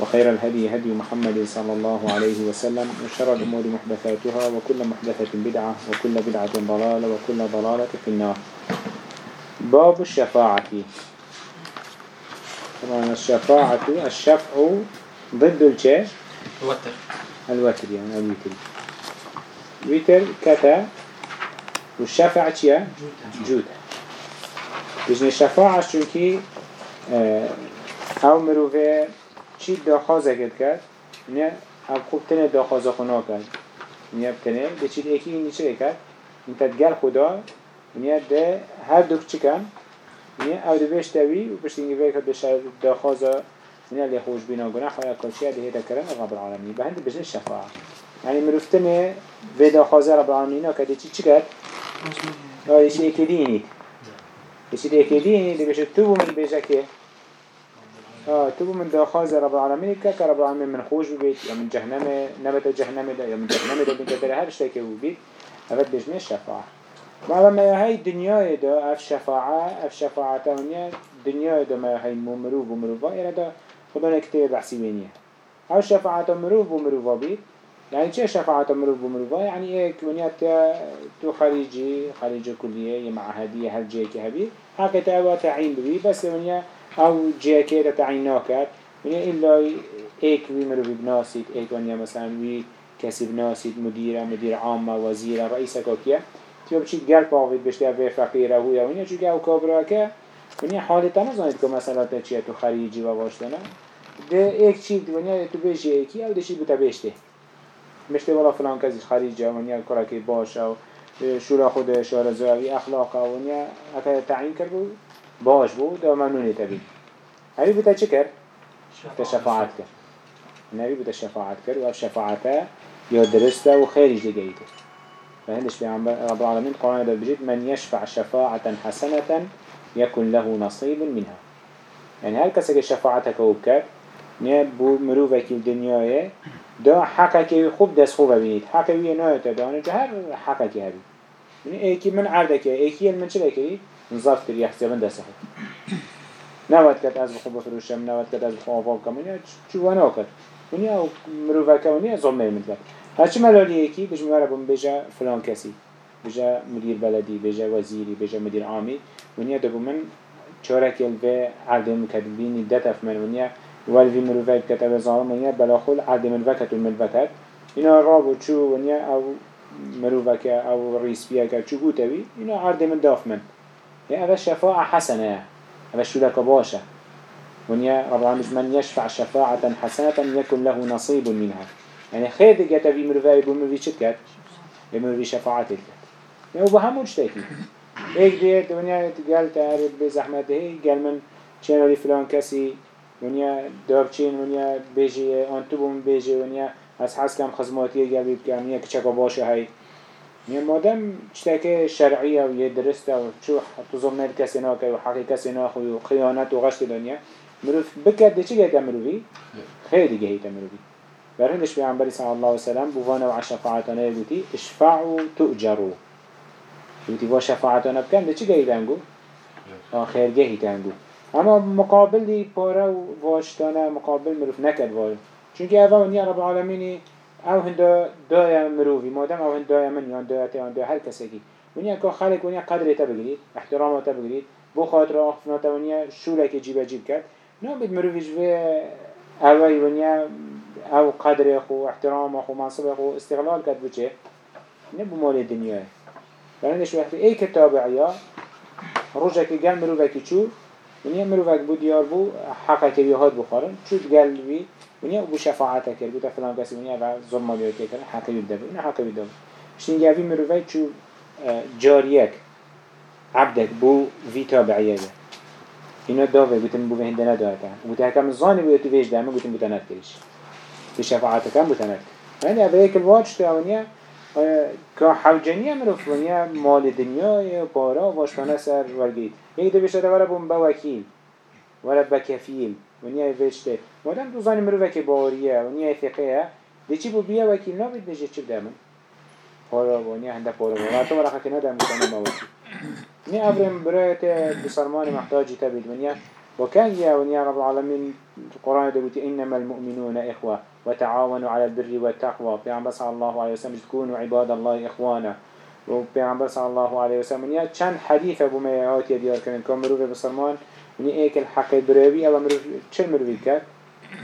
وخير الهدي هدي محمد صلى الله عليه وسلم وشر الأمور محدثاتها وكل محدثة بدعة وكل بدعة ضلالة وكل ضلالة في النار. باب الشفاعة. طبعا الشفاعة الشفع ضد الشيء الوتر. الوتر يعني الوتر. وتر كتا والشفاعة شيا جوتا. بجن الشفاعة شنكي آه أو مروفة چی داخوازه کرد کرد؟ نه او خوب تنه داخوازه خنا کرد. نه بتنه ده چی ایکی اینی چه کرد؟ این تدگل خدا. نه ده هر دوک چی کن. نه او ده بیش دوی و پشت اینگه کرد بشه داخوازه نه لی خوش بینا گناه خواهی کلشیه ده هیده کرن رب العالمین. به هنده بجن شفاعه يعني مروفتنه في داخوازه رب العالمین کرد چی چی کرد؟ اه يشي ایکی دینید. يشي ایکی دینید بشه تو من بیشه که آه تبو من داخاز رب العالمين كا رب العالمين من خوش ببيت يا من جهنم نبت جهنم ده يا من جهنم ده بنت ده هر شيء ببيت أبد بجنة الشفاعة بعد ما هاي الدنيا ده أف شفاعة أف شفاعة تانية الدنيا ده ما هاي ممروف ومروفا يعني ده خدنا كتير بحسي بينيه أو شفاعة مروف ومروفا بيت يعني چه شفاعة مروف ومروفا يعني إيه كونيات تو خارجي خارجي كلية معهدية هل جيك هبي هكذا تعين ببي بس ونيا او جاکه را تعیین نکرد میگه یعنی ایلا ایک وی مرو بناسید ایک ونیا مثلا وی کسی بناسید مدیره مدیر عام وزیره رئیس کاکیه. تو بچید گل پاوید بشته به فقیره و یا ونیا چون او کابرا که یعنی ونیا تنه نزانید که مثلا چیه تو خریجی و واشتنه ده یک چید ونیا تو بشه یکی او دشید بتا بشته. مشته والا فلان کسیش خریجه ونیا کارا که باشه و شورا خود شارزوی اخلاق آونیا اتا تعیین کرد باش بود ده ممنونی تبی هری بوده چه کرد؟ تشفاعت کرد. نبی بوده شفاعت کرد و شفاعته یا درسته و خیرش دیگه فهندش رب العالمين قرآن بجد من يشفع شفاعة حسنة يكن له نصيب منها. يعني هل كسك شفاعتك بو مروفك الدنيا دا حقك خوب دست خوب ببینید. حقك ويا نايته دانه جهر حقك هبي يعني ايكي من عردك ايكي من شلك نظرف كري حسابا دسه نواد كت از بخو بفروشم نواد كت از بخو آفاق كم ونیا چو وأنا كت ونیا أو مروفا که ونیا ظلمه كت هرچی ملالی یکی بج میبره بم بجا فلان کسی بجا مدیر بلدی بجا وزیری بجا مدیر عامی ونیا دبو من چارك الفي عرض مكتبين دتف من ونيا والفي مروفات كتب ظالم ونيا عرض من فكت ومن فكت إنا رابو شو ونيا أو مروفك أو رئيس فيها كشو قوتوي إنا عرض من داف من. يعني هذا شفاعة حسنة. هذا شو لك باشا. ونيا رب العالمين من يشفع شفاعة حسنة يكن له نصيب منها. يعني خير دقيقة في مرفاي بمرفي شكت بمرفي شفاعتك يعني وبهمون شتاكي ايك ديت ونيا قال تعرف بزحمته قال من لي فلان كسي ونيا دابچين ونيا بيجي انتو بوم بيجي ونيا از حس كم خزماتي قال بيبكي ونيا كچكا باشه می مادم چتکه شرعیه و یه درسته و چو تو زمر کسی ناکه و حقی کسی ناخوی و خیانت و غشت دنیا. مروف بکرده چی کامل مروفی؟ خیر دیگه هیت مروفی. برهندش پیغمبری صلی الله علیه و سلم بوانه و عشفاعتانه گوتی اشفعو تؤجرو گوتی با شفاعتانه بکن بکند چی گهیت انگو؟ آخر گهیت انگو اما مقابل پاره و واشتانه مقابل مروف نکد وای. چونکه اول نیا رب العالمینی او هندا دایا مروی مادم او هند دایا من یان دایا تیان دایا هر کسی کی ونیا که خالق ونیا قدر تا بگیرید احترام تا بگیرید بو خاطر آخفنا تا ونیا شوله که جیب جیب کرد. نه بید مروفی جوی اوی ونیا او قدر خو احترام خو منصب خو استقلال کرد بچه نه بو مال دنیا برندش وقت ای یا تابعیا روژه که گل مروی که چو؟ ونیا مروفی بود یار بو حقه که بیهاد بخارن چود گل وی ونیا بو شفاعت کرد. بو فلان کسی ونیا و ظلم بیاد کرد. حقی بیده بو حقی بیده بو شتین گوی مروفک چو جاریک عبدك بو في تابعيه اینا داوه. گوتن بو هنده نداهتا و تا هکم زانی بو تو ویش دامه گوتن بو تند کریش. به شفاعت کم بو تند یعنی اوه ایک الواج تو اونیا که حوجنیه مروف ونیا مال دنیا پارا واشتانه سر ورگید. یک دو بشه دواره بون با وکیل ولا بكفيل ونيا فيشته مادام تو زاني مروفك باوريه ونيا ثقيه دي چی بو بیا وکیل نبید دجه چی بدامن پارا ونیا هنده پارا و تو ورقه کنه دام کنه ما وکیل ني أبرم برأيت بصرمان محتاج تبيد ونيا وكان يا ونيا رب العالمين القرآن دبوتي إنما المؤمنون إخوة وتعاونوا على البر والتقوى بيعم بس الله عليه وسلم تكونوا عباد الله إخوانا. وبيعم بس الله عليه وسلم ونيا كان حديث أبو ميعات يديار كان كم مروف ونيا إيك الحق بروي أو مروف شل مروف كات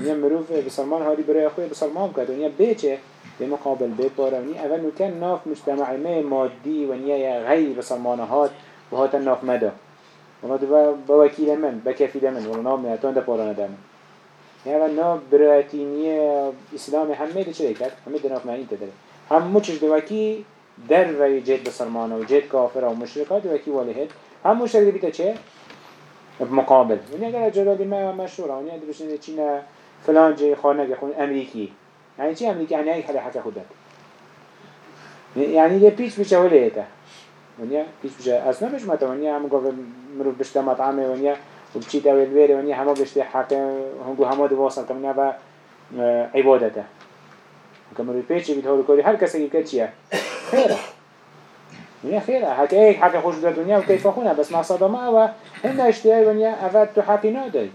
ونيا مروف بصرمان هاري بروي أخوي بصرمان كات ونيا بيتشه بمقابل بيت بارا ونيا أول كان ناف مجتمع ما مادي ونيا غير بصرمانهات و هات ناف مدا والله دو بوكيل من بكفيل من والله نام نهتان ده پارانه دم يعني نا براتينية إسلام همه ده چه کرد؟ همه ده ناف معنی تداره هم مچش دوکی در و جد بسرمانه و جد کافر و مشرکات دوکی والی هد هم مشرک ده بیتا چه؟ بمقابل ونیا اگر جلالی ما مشهوره ونیا دو بشنه چینه فلان جي خانه خون امريكي يعني چی امريكي يعني اي خلي حكا خودت يعني ده بيش بيش هوله ونیا پیش بشه أصلا بش مت ونیا هم گفت مرو بشته مطعمه ونیا و بچیت اول بیره ونیا همه بشته حق هنگو همه دو واصل کنیا و عبادته. که مرو پیچی بید هولو کاری. هر کسی که چیه؟ خیره. ونیا خیره حتی ایک حق خوش در دنیا و کیف خونه بس مقصد ما و هنده اشتیای ونیا اول تو حقی نداری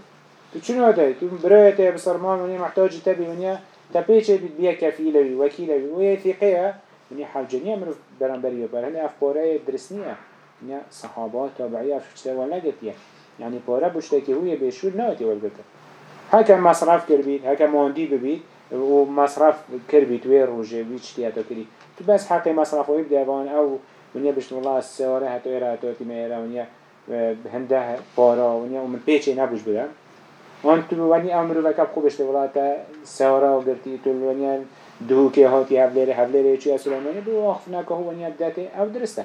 تو چی نداری تو برایت بسرمان ونیا محتاج تبی ونیا تبیچه بیا کفیلوی وکیلوی و یه ثقیه ونیا حوجنیه مرو برانبری و برهنه اف پاره درس نیه ونیا صحابه تابعی اف شته ولا گتیه يعني پاره بوشته که هوی بشور نهاتی ولگته هکا مصرف کر بید هکا ماندی ببید و مصرف کر بید وی روژه وی چتی حتا کری تو بس حق مصرف بدوان أو ونیا بیشتر الله سواره حتی ایرا حتی ایره ونیا هنده پارا ونیا اومد من پیچه نبوش بدم. آن تو ونیا امر و خوب خوبش تو تا سواره و گرتی تو ونیا که هاتی هفلره هفلره چی اصلا ونیا دو آخف نکه ونیا بدته او درسته.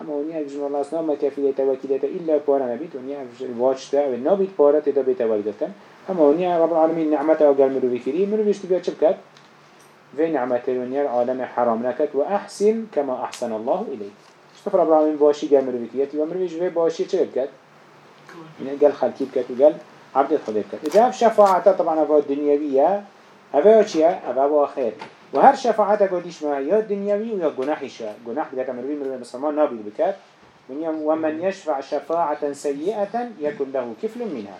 اما ونیا از الله اصلا ما کفیده توکیده ایلا پارا نبید ونیا واجته و نبید پارا تدا بیتوال گفتن اما ونیا رب العالمین نعمت او گل رو بیکری مرویش تو بیا چپ کرد في نعمة ونيا العالم حرام. نكت وأحسن كما أحسن الله إليك. شوف رب العالمين باشي قال مرويكيتي ومرويش في باشي چه بكت قال خلقي بكت وقال عبد الخلق بكت إذا شفاعة طبعا أفا الدنيوية هوا چیه؟ هوا آخر. و هر شفاعت قدیش ما یا دنیوی و یا گناحیشه گناح بگه مروی مروی مسلمان نابید بکد ومن يشفع شفاعة سيئة يكن له كفل منها.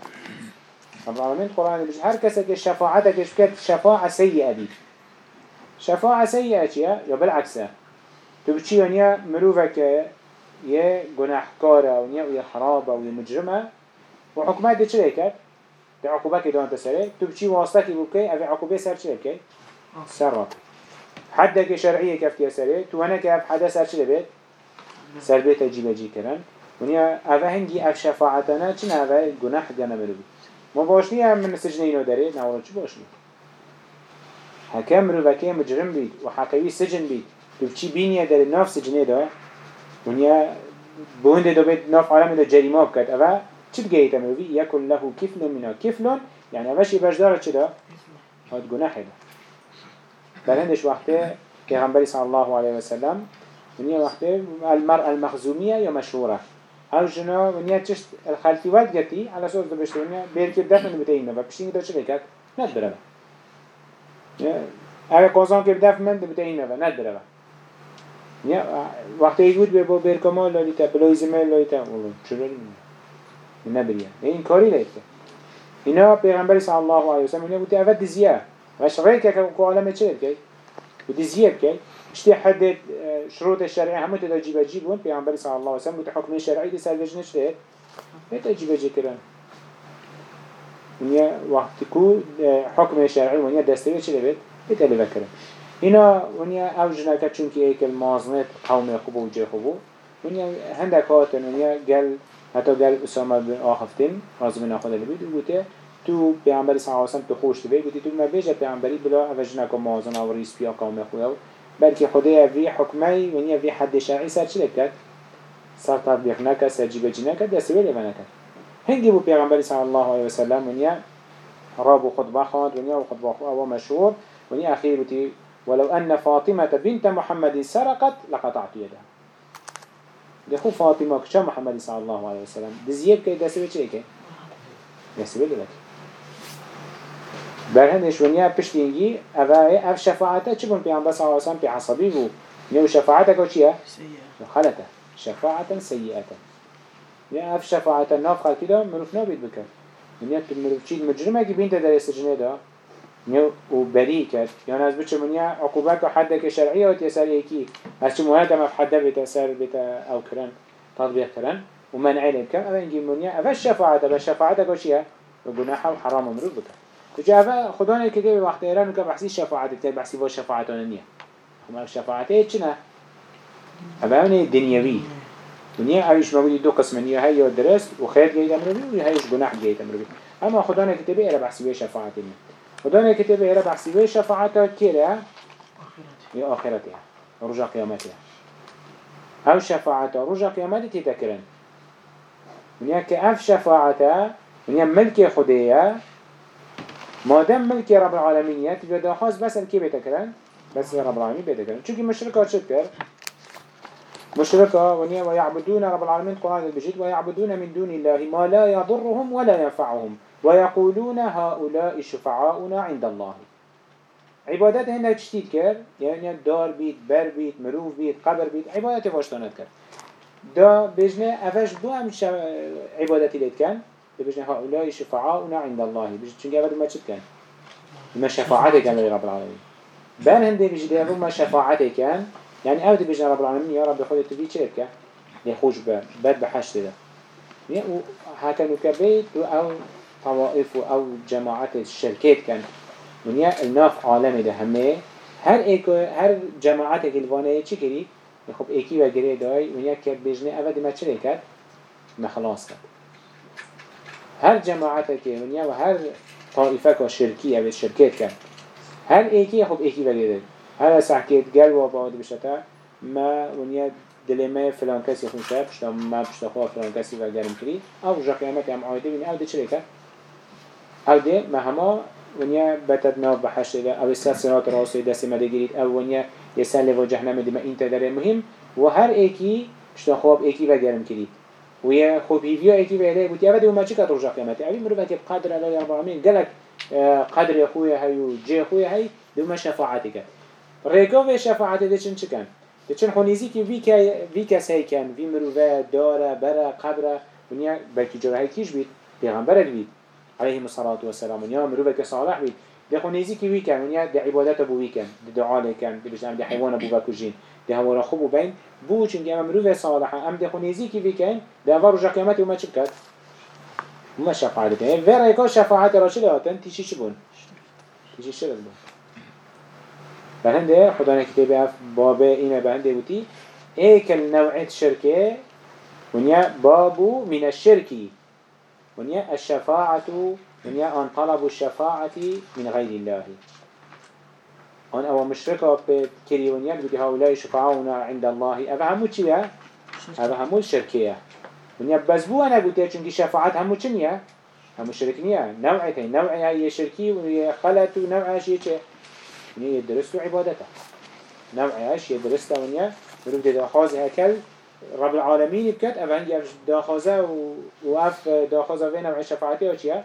رب العالمين القرآن بيجي هر كسا كي شفاعتك بكت شفاعة سيئة دي شفاعة سيئة چيا يا بالعكس تبچي ونيا مروفك يا گناحكارة ونيا ويا خرابة ويا مجرمة. وحكمات دي چلي كد ده عقوبة كده أنت سره تو بتشي واسطة كي بوكي. أبي عقوبة سر شيء بكي سر حدك شرعية كفتيا سره تو هنا كأب حدا سر شيء بيت سر بيت أجيب أجي كرن. ونيا أبا هنجي أف شفاعتنا. چنا أبا جناح جنا مروي ما باشني من سجنينو داري؟ نقول شو باشني؟ حكم رو وكي مجرم بيت وحكوي سجن تو بتشي بينيا داري ناف سجنه ده ونيا بوند دو بيت ناف عالم ده جريمة بكت أبا چت جيت مروي يكن له كفل منها كفل يعني أمشي بجدارة چدا هاد جناح ده بلندش وقته پیغمبر صلى الله عليه وسلم ونيا وقته المرأة المخزومية يا مشهورة هر جنا ونيا تشت الخلفي واد جتي على صوت دبشت ونيا بيركب دفن بتاعنا ببشتين ده شو كات ندرا اگه قازان که بدف من دبتا این اوه ند و نیا وقتی ایگود به با برکما لالیتا بلوی زمه لالیتا اولو چرا نبریا این کاری لیتا اینا پیغمبر صلی الله علیه وسلم اینا بودی اول دزیه وش ریکه که عالم چه که بودی زیب که اشتی حد شروط شرعی همه تدا جیب جیبون پیغمبر صلی الله علیه وسلم بود حکم شرعی دی سر بجنش ده نه تجیب جیب ونیا وقتی کو حکم شرعی ونیا دسته چه بیت بیت الی بکرن اینا ونیا اوجنا که چون که ایک المازنت قوم خوب و جه خوب ونیا هندک هاتن ونیا گل حتى قال أسامة بن آخفتين رازم ناخذ اللي بيد وقلت تو پیامبری صلی و تو خوش دوی گویی تو ما بیجه پیامبری بلا اوج نکم موازن و ریس پیا قوم خواه بلکه خدای وی حکمی و نیا وی حد شرعی سر چی کرد سر تطبیق نکرد سر جیب هنگی بو پیامبری صلی الله علیه و سلم و نیا رابو خطبه خواند و نیا و خطبه خواند و مشهور. و نیا اخیر بودی ولو أن فاطمة بنت محمد سرقت لقطعت يدها دخو فاطمة كشا محمد صلى الله عليه وسلم. دزيب كي دسوي چه كي دسوي لك برهندش ونیا پشتینگی اوه اف شفاعته چه بون پیامبر صلی الله علیه و سلم پی عصبی بو. نیو شفاعته کو چیه؟ خلطه. شفاعتا سیئتا یا أف شفاعتا ناف خلقی دا مروف نابید بکن. نیا تو مروف چید مجرمه که بینت در استجنه دا نیو و بری کرد. یا از بچه منیا عقوبت و حد که شرعی و تیسر یکی. از چه مهد هم حده بیت سر بیت أو کرن تطبیق کرن. و منعی لب کن اوه انگی منیا اوه شفاعتا به شفاعتا کو چیه؟ و گناح و حرام مروف بکن. تجا خدا نه كده وقت ایران که بحثی شفاعت تر بحثی با شفاعتان نیه. خب شفاعته چنه؟ اونه دنیوی دنیا اویش موجودی دو قسم نیه هی یا درست و خیر گیت امروی و هیش گناه گیت امروی اما خدا كده ایره بحثی با شفاعت نیه خدا كده ایره بحثی با شفاعت کیره؟ یا آخرته رجا قیامته أو شفاعت رجا قیامته تذكرن دنیا که اف شفاعته دنیا ملک خدایه مادام ملك رب العالمين يت بدا خاص بس الكي بيتكرن بس رب العالمين بيتكرن چونكي مشركة شد كر مشركة ونيا ويعبدون رب العالمين قرآن البجيد ويعبدون من دون الله ما لا يضرهم ولا ينفعهم ويقولون هؤلاء شفعاؤنا عند الله. عبادات هنا تشتيد كر يعني دار بيت بر بيت مروف بيت قبر بيت عبادات فاشتانت كر دا بجنه افش دو هم عبادتي ليت كان بيجنا هؤلاء شفعاؤنا عند الله. بيجي چونك أبدا ما شد كان ما شفاعته كان لرب العالمين بان هندي بيجي ده ما شفاعته كان يعني أبدا بيجنا رب العالمين يا رب خذ تبي شركة يخوش باد باد بحشت ده. هكذا كبيت أو طوائف أو جماعات الشركات كان. من يا الناف عالم ده همه. هر ایک هر جماعت گلوانه چی کری؟ خب ایکی و گریه دای. و یک که اول ما چه کرد؟ ما خلاص کرد. هر جماعتك ونيا وهر طائفة شركية بالشركات كان هر ايكي خب ايكي بليده هر از حکیت گل و باید بشته ما ونیا دل ما فلان کسی خون شد پشت ما پشت خواه فلان کسی و گرم کری او جا قیامت هم عایده بینه او ده چلی کرد او ده ما هما ونیا بتد ناف بحشت او استاد سنات راسوی دست مده گیرید او ونیا یه سل و جهنم دیما این تدره مهم و هر ایکی پشت خواب ایکی و گرم کرید و یه خوب هیویا ایکی و ایلی بود یه ودی ما چی کد رجا قیامت. اوی مروفتی بقدر الله یا رب العالمین. گلک قدر خوی هی و جه خوی هی دو ما شفاعتی کرد. رگا و شفاعت دچن چکن؟ دچن خونیزی که وی که وی کس هیکن وی مروه داره بره قبره ونیا بلکی جوه کیش بید؟ پیغمبر بید. علیه مصلحت و سلام ونیا مروه که صالح بید. ده خونیزی که وی کن ونیا ده عبادت بو وی کن ده دعا لکن ده بجام ده حیوان بو بکوجین ده هورا خوب و بین. بو چنگی اما مروه صالحه ام ده خونیزی که وی کن ده وار رجا قیامت و ما ما شفاعت. یعنی کن و رگا شفاعت را چه لاتن تیشی بون؟ تیشی بهنده خدا نكتب اف باب اينا بهنده بوتي ايك النوعية شركة ونيا بابو من الشركي ونيا الشفاعة ونيا آن طلبوا الشفاعة من غير الله هون أو مشركة بكريونيان بدي هؤلاء شفعاؤنا عند الله أفا همو چيا؟ أفا همو بزبو أنا قلت چونك شفاعات همو چنيا؟ همو شركنيا نوعي تين نوعي هي شركي خلط ونوعي شيء چه؟ ونيا يدرسوا عبادته. نوعي هاش يدرسته ونيا ونبدأ داخاز هكال رب العالمين بكت أفا هنجي داخازة وأف داخازة في نوع شفاعتي وشيا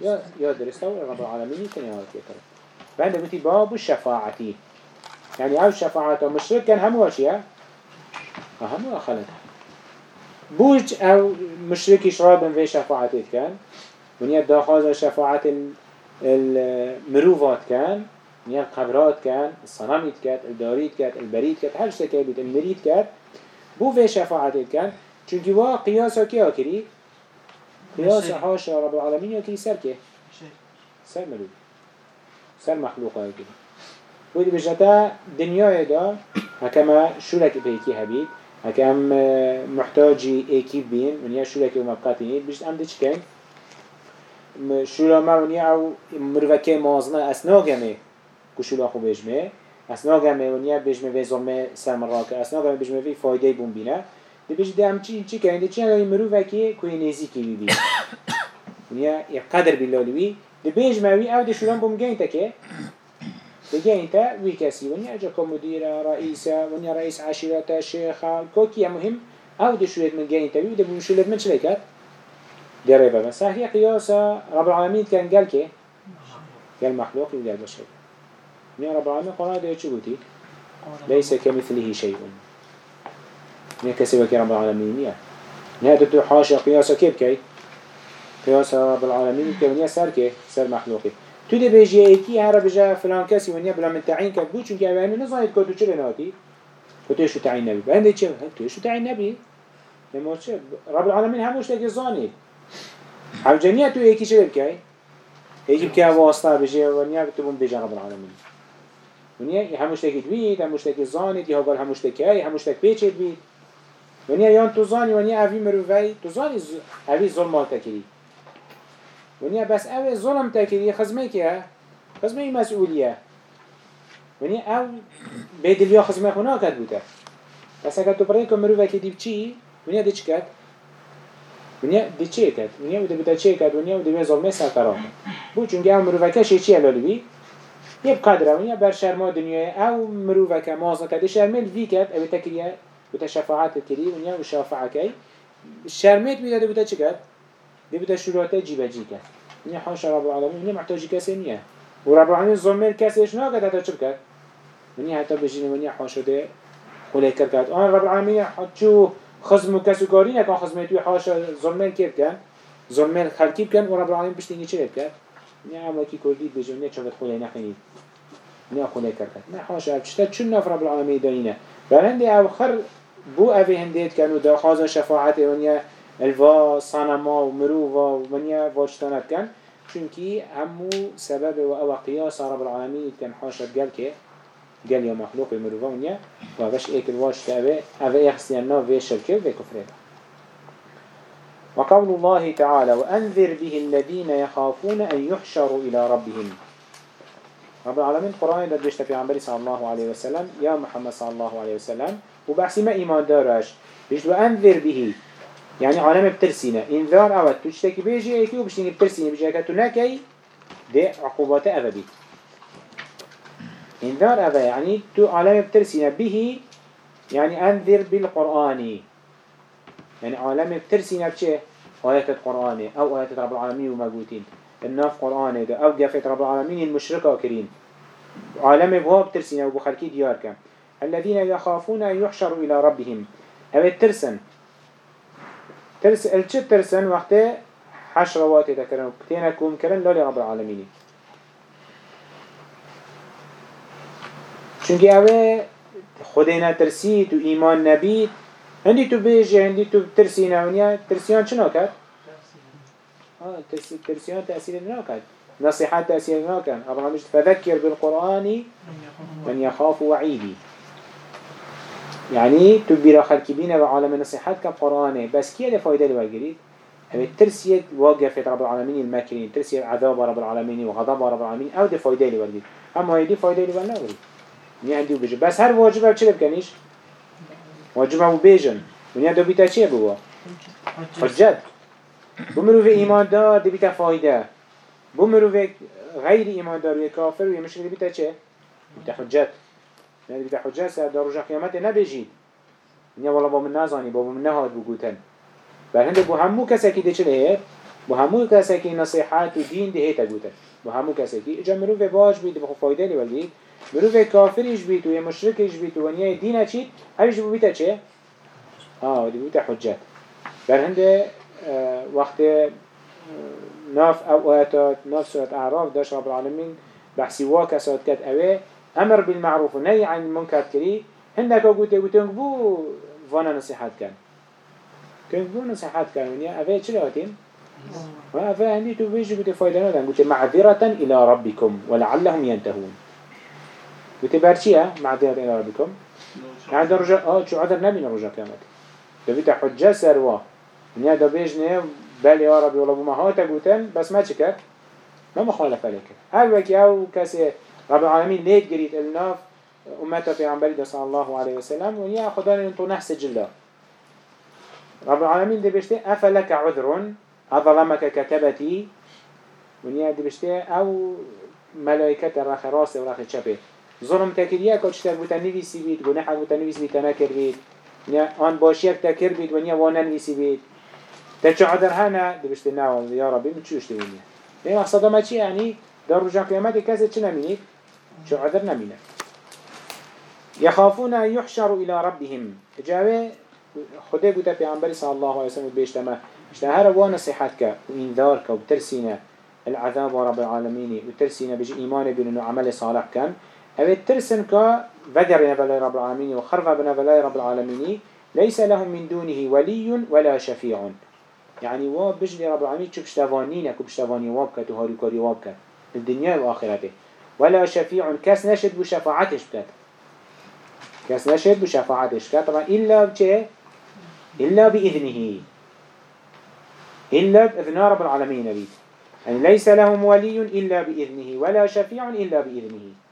يا يا درسته رب العالمين كان يهات يكره بعد بتي باب الشفاعة يعني أو الشفاعة مشرك كان همو اشياء همو خلتها بوج أو مشرك شرابا في شفاعة كان ونيا داخل شفاعة المروفات كان میان قبرات كان الصنميت کرد، الداريت کرد، البريد کرد، هر شتكي بيت المريد کرد، بو في کرد، كان چونكي وا قياسا كي اكري قياسا حاشا رب العالمين يكري سر كي سر ملوك سر مخلوقا يكري ويد بجتا دنيا دا هكما شولك بيكي هبید، هکم محتاجي اكيب بين من يا شولك ومبقاتين بجت ام دي شولا ما من او مروكي مازنا اسناغمه كشولا خو بيجمه اسناغمي ونيا بيجمه في ظلمه سر مراكه اسناغمي بيجمه في فايده بون بينه دي بيج دي ام چي چي كين دي چي مروكي كوي نزيكي بي بي ونيا يقدر بالله لوي دي بيجمه وي أو دي شولان بوم جين تكي بجي انت وي كسي ونيا اجا كمدير رئيسة ونيا رئيس عشيرة شيخة كوكي مهم أو دي شوية من جي انت وي دي بمشولة من شركات دي ريبا بس هي قياسة رب العالمين كان قال كي قال مخلوق وقال بشر ونيا رب العالمين قرآن دي شو قلتي ليس كمثله شيء. نيا كسي وكي رب العالمين؟ نيا نيا دتو حاشا قياسة كيف كي؟ قياسة رب العالمين كي ونيا سر كي؟ سر مخلوقي. تو ده بيجي ايكي هر بجا فلان كسي ونيا بلا من تعين كد بو چونك اواني نزايد كدو چه بناتي كتو شو تعين نبي بهنده چه؟ تو شو تعين نبي لما چه؟ رب العالمين هموش تاكي زاني هم جميع تو ايكي چه بكي ايكي بكي واسطة بجي ونيا بتبون بيجا رب العالمين ونیا همشتکی دوید همشتکی زانید یا گل همشتکی ای همشتک پیچید بید ونیا یان تو زانی ونیا اوی مروی تو زانی اوی ظلم تکری ونیا بس اوی ظلم تکری خزمی که خزمی مسئولیه ونیا او بدیلیا خزمه خونه کد بوده بس اگر تو برای که مروی که دیب چی ونیا دی کد کرد ونیا دی چی کرد ونیا بوده بوده چی کرد ونیا بوده بو چون سر قرار بود مروی کشی چی بی یب بقدر و یه بر شرما دنیای او مروفه که مازن کده شرمه دی کد او تکریه تا شفاعت کری و نیا و شافعه کی شرمت بیده بوده چی کد؟ دی بوده شروعات جیبه جی کد نیا حاش رب العالمین نیا محتاجی کسی نیه. و رب العالمین زمر کسیش نا کد حتی چی و نیا حتی بجین منیه حاشده خلی کرد. کد آن رب العالمین چو خزم و کسو کاری نکن خزمتوی حاش زمیر کرد کن زمیر خلکی بکن و رب العالمین بشتینگی چی کرد؟ نيا عملكي كرديد بجي نيا شفت خلي نخنيد نيا خلي كركت نيا حاشا بشتا چون نف رب العالمين داينه بل أو خر بو اوه هنديت كانوا دا خازن شفاعته ونيا الوا صنما و مروفا و منيا واجتانت كان چونكي همو سبب و أو قياس رب العالمين كان حاشد قال كي قال يا مخلوق مروفا ونيا وغش ايك الواج تابع اوه اخسيانا في شركه و في وقول الله تعالى وأنذر به الذين يخافون أن يحشروا إلى ربهم. رب العالمين قرآن دبشت في عمبري صلى الله عليه وسلم يا محمد صلى الله عليه وسلم وبحسي ما إيمان دارش. بيش وأنذر به. يعني عالم بترسينا انذار تو تشتكي بيجي ايكي وبشتنجي بترسينا بيجي اكتو ناكي دي عقوبات بيت انذار آوه. يعني تو عالم بترسينا به. يعني انذر بالقرآن. يعني عالم بترسينا بچه آيات القرآن أو آيات رب العالمين ومقوتين الناف قرآن ده أو قفت رب العالمين المشركة كرين عالم بها بترسينا وبخلقي ديار كم الذين يخافون أن يحشروا إلى ربهم. أو الترسن ترس الچه ترسن وقت حشر واتي تكرن كتينا كوم كرن لولي رب العالمين. چونك اوه خدينا ترسيت و إيمان نبيت هندي تو بيجي هندي تو ونيا ترسيان چنا كد؟ آه ترسيان تأثير ناكد نصيحات تأثير ناكد رب العالمين فذكر بالقرآن من يخاف وعيدي. يعني تبير خلق بينا بعالم النصيحات كقرآن بس كي هذا فايدة لوجريد هذا ترسية واقف رب العالمين المكرين ترسية عذاب رب العالمين وغضب رب العالمين. أو ده فايدة لوجريد أما هي دي فايدة لوجريد لا وريد ني عندي وبيجي. بس هر واجبه چه بکنیش واجبه بيجن ونیا دو بیتا چیه بوا حجت. بمرو في ایمان دار دو بیتا فایده. بمرو في غیر ایمان دار و کافر و مشرک دو بیتا چه؟ بیتا حجت. يعني بيتا حجة سر در رجع قيامت نبجید نیا والله با من نازانی با من نهاد بگوتن بل هنده بو همو کسی ده چه هید بو همو کسی که نصیحات و دین ده هیتا گوتن بو همو کسی که اجا مروف باش بید بخو فایده لی ولید مروف کافرش بید و یه مشرکش بید و نیای دین چید همیش بو بیتا چه؟ آه دی بیتا حجت. بل هنده وقت ناف أو آياتات ناف سورة أعراف داش رب العالمين بحسي واكا سوات كات أوي أمر بالمعروف ونهي عن المنكر كري هندك قلت قلت بو فانا نصيحات كان كان بو كان ونيا افا چلي هاتين وافا هندي تو بيجي قلت فايدة نادن قلت معذرة إلى ربكم ولعلهم ينتهون قلت بارشيا معذرة إلى ربكم يعني درجة آه شو عذر نبي نرجع قيامته. دبيت حجة سروا. نيا دبيجنه بل يا ربي ولا هاتا قوتن بس ما شكر. ما مخالفة لك هل وكي أو كسي رب العالمين ليت قريت الناف أمته في عمبالي صلى الله عليه وسلم ونيا خدان أنتو نحس جلا رب العالمين دي بيشتي أفلك عذر أظلمك كتبتي. ونيا دي بيشتي أو ملائكة راخ راسي وراخ شبه ظلم تکریه که چطور بوتا نویسی بید گناح بوتا نویسی بید تنکر بید. آن باش یک تکر بید و نیا وانا نویسی بید. تا چه عدر هانا دبشت ناوان یا ربی من چوش بینید این مقصد ما چی یعنی در رجا قیامت کسی چی نمینید؟ چه عدر نمینه؟ یخافون ان یحشروا الى ربهم. جاوه خدا بوده پیامبر صلی الله علیه و سلم بیشتما اشتهر و نصیحت که و که و العذاب رب العالمینی. و ترسینه بج ایمان بینن و عمل صالح کن. هذا ترسن كا فدر نبلاي رب العالمين وخرف بنبلاي رب العالمين. ليس لهم من دونه ولي ولا شفيع. يعني واب بجلي رب العالمين شو بشتوانينك وبشتواني وابك تهاري كاري وابك الدنيا وآخرته ولا شفيع كاس نشد بشفاعتش بكت كاس نشد بشفاعتش كت طبعا إلا بچه؟ إلا بإذنه. إلا بإذن رب العالمين. بيت يعني ليس لهم ولي إلا بإذنه ولا شفيع إلا بإذنه.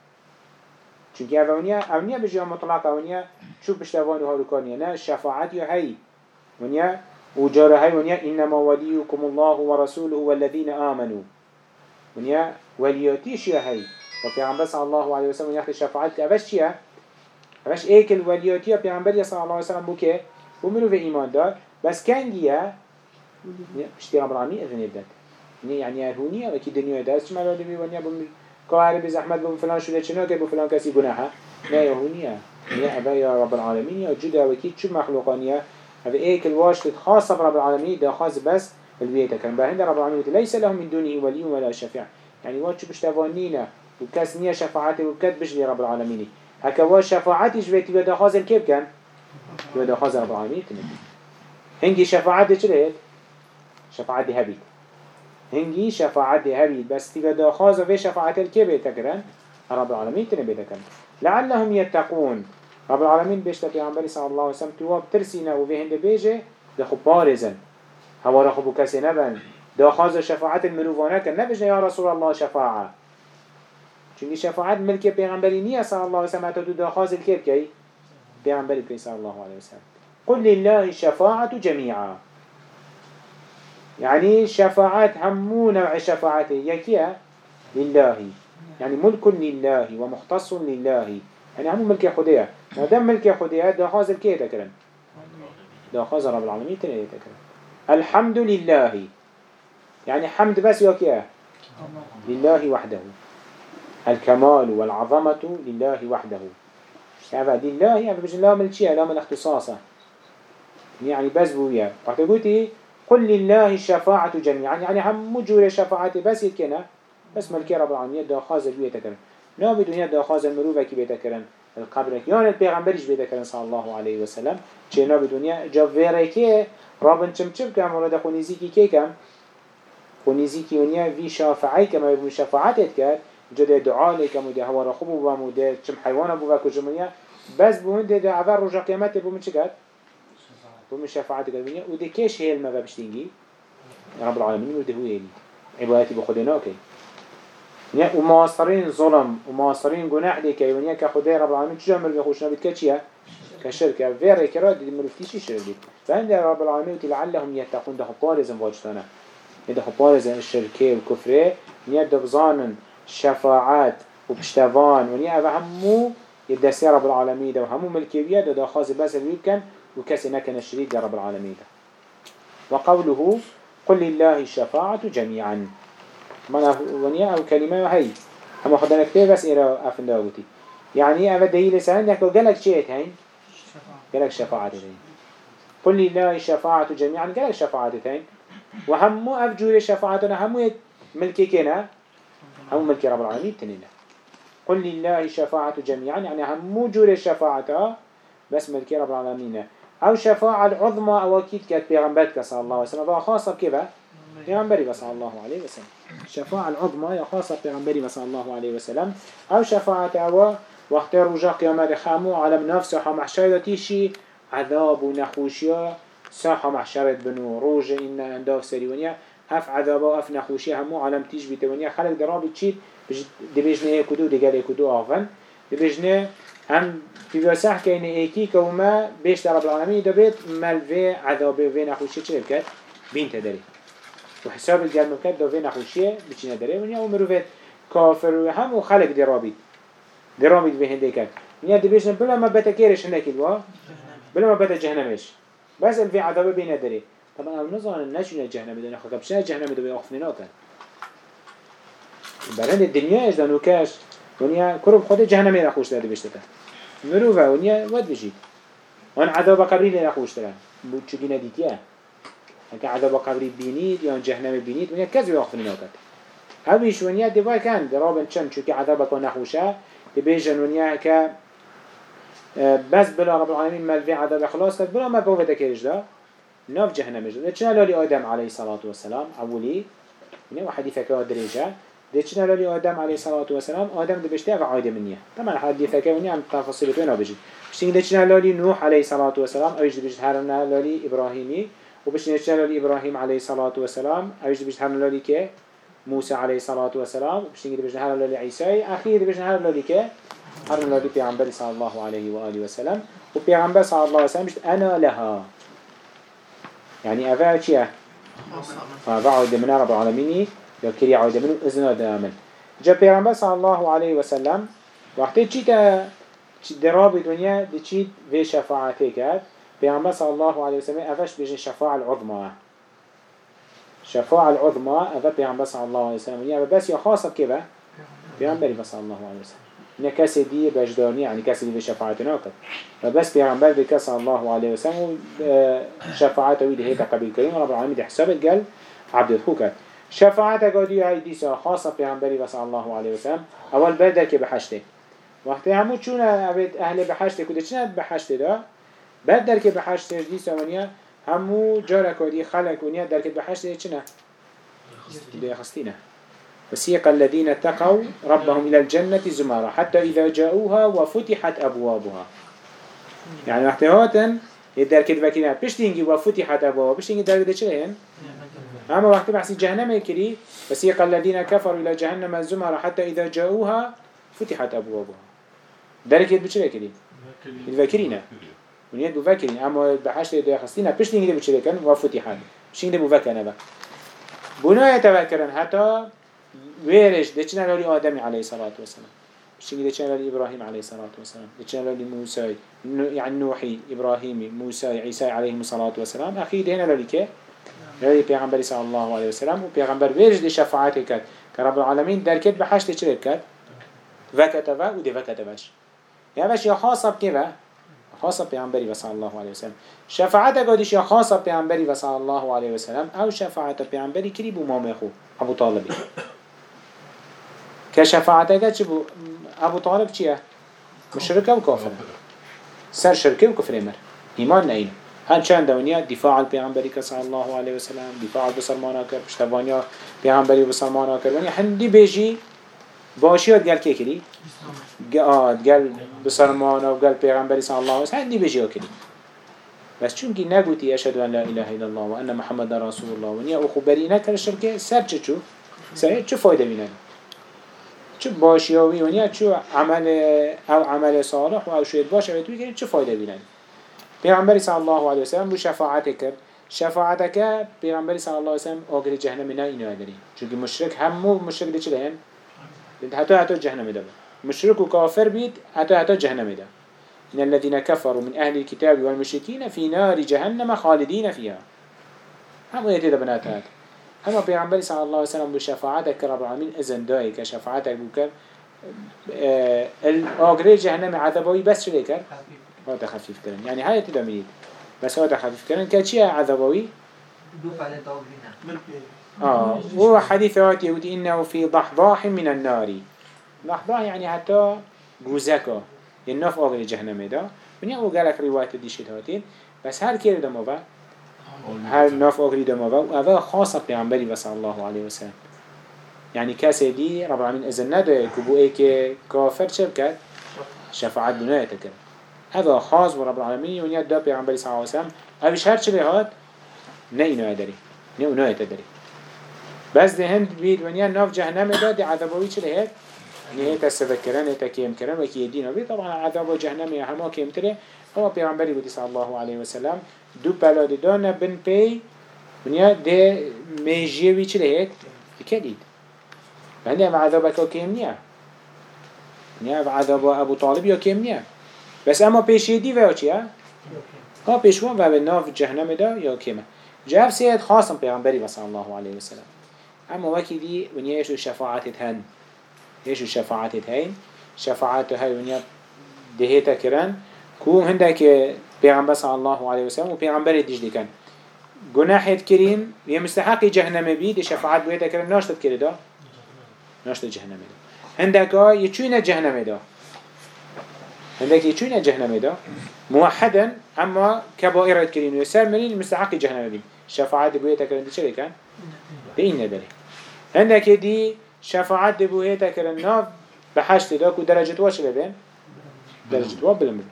چونك أونيا أونيا بجي مطلق أونيا شو بشتوان هاركانيا نا الشفاعات هاي ونيا وجار هاي ونيا إنما وليكم الله ورسوله والذين آمنوا. ونيا ولياتيش يا هاي وفي بس الله عليه وسلم يحكي الشفاعات أبش يا أبش إيك الولياتي في عم صلى الله عليه وسلم بوكي ومنو في إيمان دار بس كان جيا اشترى رب العالمين إذن يبدأ يعني هونية وكي دنيا داس ما لو دبي ونيا بم كوارب بزحمت بم فلان شو ليش نوكي بفلان كسي جناحه لا يا هونية يا أبا يا رب العالمين يا جدا وكي شو مخلوقانية هذا إيك الواش خاصة برب العالمين ده خاص بس البيت كان بهند رب العالمين ليس لهم من دونه ولي ولا شفيع يعني واش بشتفانينا وكاس نية شفاعته وكاد بجلي رب العالمين هكا واش شفاعتي جبتي بدا خازن كيف كان بدا خازن رب العالمين تنبي هنجي شفاعتي شليت شفاعتي هبيت هنگی شفاعت هبید بس تیگه داخواز و شفاعت الکی بیتا کرن؟ رب العالمین تنه بیتا کرن. لعلهم يتقون رب العالمین بيشتا پیغمبری صلی الله عليه وسلم تواب ترسینا و به هند بیجه دخو بارزن. هوا را خبو کسی نبن داخواز شفاعت المروفانه کن. نبجن یا رسول الله شفاعه. چونکه شفاعت ملک پیغمبری نیه صلی الله عليه وسلم تو داخواز الکی بکی؟ پیغمبری پی صلی الله عليه وسلم قل لله الشفاعة جميعا يعني شفاعات همو نوع شفاعته. يكيا لله. يعني ملك لله ومختص لله. يعني همو ملك خديه ما دام ملك خديه ده خاز الكيه تكرن ده خاز رب العالمين تنيه تكرن الحمد لله. يعني حمد بس يكيا لله وحده. الكمال والعظمة لله وحده. هذا لله يعني بجن لا ملكيه لا من اختصاصه يعني بس بويا وقت قلت قل لله الشفاعة جميعا. يعني هم مجور شفاعة بس يتكنا بس ملكي رب العالمين داخاز بيتا كرن نا بدنيا داخاز المروفة كي بيتا كرن القبر يعني البيغمبرش بيتا كرن صلى الله عليه وسلم. چه نا بدنيا جا كي رابن چم چم كم ورد خونيزيكي كي كم خونيزيكي ونيا في شافعي كما يبون شفاعت يتكر جدا دعاء لكم وده هوا رخبو بام وده چم حيوانا بوا كجمنيا بس ده ده عبر رجا قيامت بو من بوم شفاعت قلبية وده كيش هي المبا بشتينجي رب العالمين وده هو يلي عبادتي بخدنا كي ومعاصرين ظلم ومعاصرين جناح دي كي ونيا كخدي رب العالمين. شو عمل بخوشنا بتكشيا كشركة. فيري كرا دي ملفتيش شركة فعند رب العالمين لعلهم يتقون. ده بارزن واجتنا. ده بارزن الشركة والكفرة. نيا دبزانن شفاعات وبشتفان. ونيا همو يدسي رب العالمين ده وهمو ملكية ده ده خاص بس اللي كان وكسي نكن الشريك رب العالمين. وقوله قل لله الشفاعة جميعا. من ونيا أو كلمة هاي. هم خدنا كتير بس إيرا أفن داوتي. يعني أما دليل سهل نحكو قالك شيء هين قالك شفاعة هين قل لله الشفاعة جميعا قالك شفاعة هين وهم أفجور شفاعتنا هم ملكي كنا هم ملكي رب العالمين تنينا. قل لله الشفاعة جميعا يعني هم جور الشفاعة بس ملكي رب العالمين. أو شفاعة العظمى أو أكيد كانت بيغمبرك صلى الله عليه وسلم. خاصة بكيفا بيغمبري صلى الله عليه وسلم. شفاعة العظمى يا خاصة بيغمبري صلى الله عليه وسلم. أو شفاعة أو وقت رجا قيامة خامو عالم نفس ساحة محشر تيشي. عذاب ونخوشيا ساحة محشرة بنو روج إن أنداف سريونيا اف عذاب و اف نخوشي همو عالم تيش بيتونيا خلق درابي تشيد دبجنه ايكودو دقال ايكودو آفن. دبجنه هم في بسح كين ايكي كوما بيش رب العالمين دبيت ملفي عذاب و نخوشي چه بكت بين تدري وحساب الجرم بكت دو في نخوشي بچينه داري ونيا ومروفت كافر و همو خلق درابي درابي به هنده كت ونيا دبجنه بلا ما بتا كيرش هنده كدوا بلا ما بتا جهنمش بس الفي عذاب بين داري طبعا أو نظام نشونه جهنم دنیا خب بشه جهنم دو آخفنی نکن برند الدنيا إيش دانو كاش ونيا كرب خود جهنم يرا خوش داده بشتتا مروفا ونيا ود بجيد وان عذاب قبري لنا خوش ترى بود چوكي نديتيا هكا عذاب قبري بينيد يان جهنم بينيد ونيا كذب آخفني نكن هاويش ونيا دبا كان درابن چن چوكي عذابك ونخوشا دبيجن ونيا هكا بس بلا رب العالمين ملفي عذاب خلاص بلا ما بوفتا كيرش ده ناف جهنم جد چنا لالي آدم عليه الصلاة والسلام أولي من وحديثة كوا درجة ده چنا لالي آدم عليه الصلاة والسلام آدم ده بشتى عايدة منيه طبعا حديثة كوا ونيا عم تفاصيل تونا بجد بشتين ده چنا لالي نوح عليه الصلاة والسلام أويش ده بجد هرنا لالي إبراهيمي وبشتين چنا لالي إبراهيم عليه الصلاة والسلام أويش ده بجد هرنا لالي كه موسى عليه الصلاة والسلام وبشتين ده بجد هرنا لالي عيسى أخير ده بجد هرنا لالي كه هرنا لالي بيعنبر صلى الله عليه وآله وسلم وبيعنبر صلى الله عليه وسلم أنا لها. يعني أفا چيه؟ أفا عود من رب العالمين يا كري عود من إذن دامن جا پیغمبر صلى الله عليه وسلم وقتی چی دراب دنیا دی چی في شفاعته کرد پیغمبر صلى الله عليه وسلم أفاش بيجن شفاعة العظمى شفاعة العظمى أفا پیغمبر صلى الله عليه وسلم يعني بس يا خاصة كيف پیغمبر صلى الله عليه وسلم دی بجدانی یعنی کسی به شفاعت نکرد. و بس پیغمبر به کس الله علیه و سلم شفاعت وی ده قبیل کریم رب العالمین ده حسابت گل عبد خو کرد. شفاعت گادی های دیسا خاصه پیغمبری بس الله علیه و سلم اول بعد که بحشته وقتی همو چون أهل بحشته کده چنه بحشته دا؟ بعد در که بحشته دیسا ونیا همو کدی خلق ونیا در که بحشته چنه ده خستینه وسيق الذين اتقوا ربهم إلى الجنة زمارا حتى إذا جاءوها وفتحت أبوابها. يعني وقتهاتا يدار كده بكينا بشتينجي وفتحت أبوابها بشتينجي دار كده چلين أما وقت بحثي جهنم يكري وسيق الذين كفروا إلى جهنم زمارا حتى إذا جاءوها فتحت أبوابها. دار كده بچلين كري الفاكرين ونيت بفاكرين أما بحشت يدار خستينا بشتينجي ده بچلين وفتحت بشتينجي ده بفاكرين بقى بنا يتفكرن حتى ويرش ده چنه لالي آدم عليه الصلاة والسلام بشتنجي ده چنه لالي إبراهيم عليه الصلاة والسلام ده چنه لالي موسى يعني نوحي إبراهيم موسى عيسى عليهم الصلاة والسلام أخي ده هنا لالي كه لالي پیغمبر صلى الله عليه وسلم و پیغمبر ويرش ده شفاعته كد كرب العالمين دركت بحشت چلت كد وكتبه و ده وكتبش يعني بش يا خاصة بكذا خاصة پیغمبری صلى الله عليه وسلم. شفاعت قادش يا خاصة پیغمبری صلى الله عليه وسلم. أو شفاعت پیغمبری کری بو مامه خو؟ ابو طالبی. كشفاعتك چه بو؟ ابو طالب چیه؟ مشركه و كافر سر شركه و كفر مر ایمان نين هل چند دونیا دفاع البيغمبري صلى الله عليه وسلم دفاع بسلمانا كر پشتوانیا پیغمبری بسلمانا كر ونیا هندی بیجی باشیات گل که کلی؟ گل بسلمانا و گل پیغمبری صلى الله عليه وسلم هندی بیجی کلی بس چونکی نگوتی اشهد ان لا اله الا الله و ان محمد رسول الله ونیا أو خبری نکر شرکه سر چه چو؟ سر چه فایده بینن؟ چه باشیاوی ونیا چه عمل أو عمل صالح و أو شهید باش أو توی چه فایده بینن پیغمبری صلی الله علیه وسلم بو شفاعت کرد. شفاعت که صلی الله علیه وسلم آگر جهنم نه اینو داری چون مشرک همو مشرک دی چه لهن حتی حتی جهنم ده مشرك وكافر بيت حتى حتى جهنم ده إن الذين كفروا من أهل الكتاب والمشركين في نار جهنم خالدين فيها هم يتدى بناتات اما پیغمبر صلی الله علیه و سلم بشفاعتك رب العالمین اذن دایی که شفاعتك بکر الاغره جهنم عذابوی بس چه هذا خفيف كرن يعني هاي تدميد بس هذا خفيف كرن كشيء عذابوي آه. هو حديث يهودي إنه في ضحضاح من النار. ضحضاح يعني حتى جوزكا النف أغري جهنم ده من يأو قالك رواية دي شتاتين بس هل كير دموه هر ناف آخری دما و اوه خاصة پیامبری صلی الله علیه و سلم. یعنی کسی دی رب بو ای که کافر چه بکرد؟ شفاعت بناية تكرن هذا خاص برب العالمين ونيا دا بيغمبري صلى الله عليه وسلم. أبيش هر چلي هات نئي نوية داري نئي نوية تدري بس ده هند بيد ونيا ناف جهنم دا دي عذابوي هات نهاية السفكران نهاية كيم كران وكي يدين وبي طبعا عذاب جهنم يا هما كيم تري هو بيغمبري بودي صلى الله عليه وسلم دو بلاد دانا بن بي ونيا ده ميجيوي چلي هات كديد فهنده عذابك كيم نيا نيا عذاب أبو طالب يا كيم نيا بس اما پیشیدی و چیه؟ ها پیشوا و به ناف جهنم دا یا کمه جاب سید خاصم پیغمبری صلی الله علیه وسلم اما وکی دی ونیا ایشو شفاعتت هن. ایشو شفاعتت هین. شفاعت های ونیا دهیتا کرن. کو هنده که پیغمبر صلی الله علیه وسلم و پیغمبری دیج دیکن. گناحت کرین یه مستحق جهنم بید شفاعت بویتا کرن ناشتت کرده ناشتت جهنم که یه چوینه جهنم دا. هندك يشون جهنم ده موحدا أما كبائر كرين ويسار منين مستحق جهنم دي شفاعة بوية تكرن دي شري كان؟ بين ندري هندك دي شفاعة بوية تكرن ناف بحشت ده كو درجة واش لبين درجة واب بالمد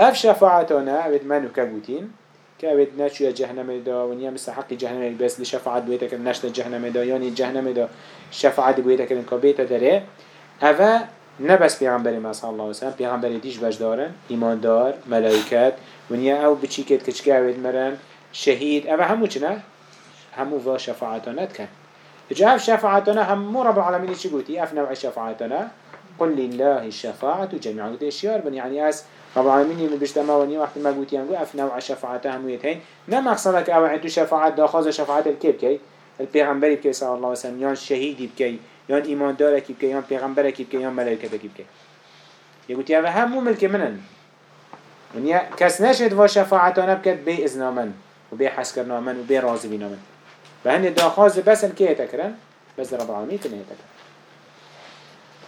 أف شفاعتنا أبد منو كبوتين كأبد نشوية جهنم ده ونيا مستحق جهنم بس لشفاعة بوية تكرن نشت جهنم ده يعني جهنم ده شفاعة بوية تكرن كبيتة داره أفا نبس پیغمبری ما صلی الله علیه وسلم پیغمبری دیش باش دارن ایماندار ملائکت ونیا أو بچی کت کچکه اوید مرن؟ شهید. أو همو چنه همو و شفاعتانت کن جاء شفاعتنا همو رب العالمين چی گوتی اف نوع شفاعتنا قل لله الشفاعة جميعا. قلت اشيار بني يعني اس رب العالمين من بجتما وني وقت ما قلت ينقو اف نوع شفاعته هم يتين نما مقصدك أو عندو شفاعت داخوز شفاعت الكيب كي صلى الله عليه وسلم يان شهيدي يان إيمان داره كيف كي يان پیغمبره كيف كي يان ملائكته كيف كي يقول يا هم مو ملك منن. من يا كس نشد و شفاعتنا بكت بي إذنا من وبي حسكرنا من وبي راضي بنا من فهن داخاز بس الكي يتكرن بس رب العالمين كنا يتكرن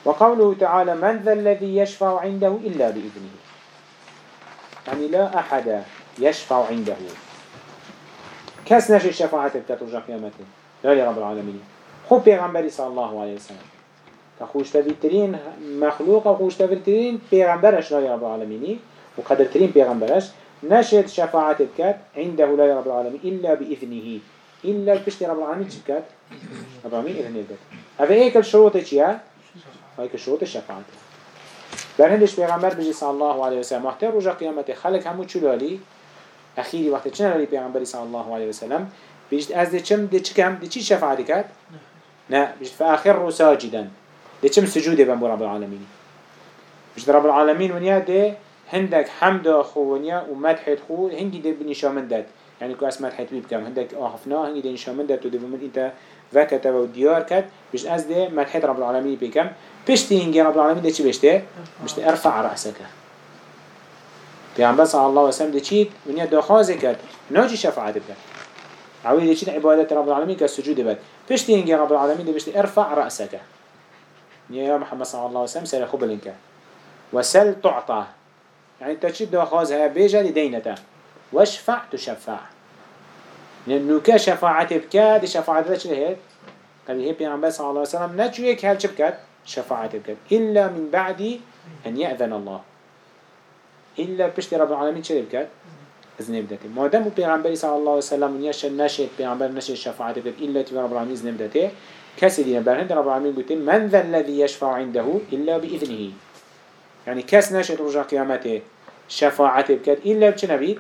وقوله تعالى من ذا الذي يشفع عنده إلا بإذنه. يعني لا أحد يشفع عنده. كس نشد شفاعته بكت رجع قيامته لا لرب العالمين خو پیغمبری صلی الله علیه وسلم. که خوشتویترین مخلوق و خوشتویترین پیغمبرش رای رب العالمینی و قدرترین پیغمبرش نشد شفاعت بكات عنده لا رب العالمين إلا بإذنه. إلا بشت رب العالمين بكات رب العالمين إذن يبكات هذا هيك الشروط چيا هيك الشروط الشفاعت برهندش پیغمبر بجي صلى الله عليه وسلم وقت رجا قيامت خلق همو چلالي أخيري وقت چنه لالي پیغمبر صلى الله عليه وسلم؟ بجد از دي چم دي چكم چي شفاعت كات نا مش فآخر ساجدا. ده كم سجوده بن رب العالمين؟ مش رب العالمين ونيا ده هندك حمد خو ونيا ومدح خو هنجي ده بنشامن داد. يعني كو اسمت حتوي بكم هندك آخفنا هنجي ده نشامن داد. وده بمن انت وديار كت مش از ده مدح رب العالمين بكم بشتي هنجي رب العالمين ده چي بشته بشته ارفع رأسك پیامبر صلی الله علیه و سلم دچید ونیا دخوازه کرد ناجی شفاعت بکرد عویل دچید عبادت رب العالمین که سجود بشتي هنجي رب العالمين دي بشتي ارفع رأسك يا محمد صلى الله عليه وسلم سير خبل انك وسل تعطى يعني تشد دخازها بيجا لدينته واشفع تشفع. لأنه كشفاعة بكا دي شفاعة ذا هيك قال هي بيعنبال صلى الله عليه وسلم نجويك هل شبكت شفاعة بكات إلا من بعد أن يأذن الله. إلا بشتي رب العالمين شربكت إذن بدته ما دام پیغمبر صلى الله عليه وسلم ونيش نشد پیغمبر نشد شفاعت بك إلا تبي رب العالمين إذن بدته كسي دينا برهند رب العالمين قلت من ذا الذي يشفع عنده إلا بإذنه. يعني كس نشد رجع قيامته شفاعت بك إلا بچ نبي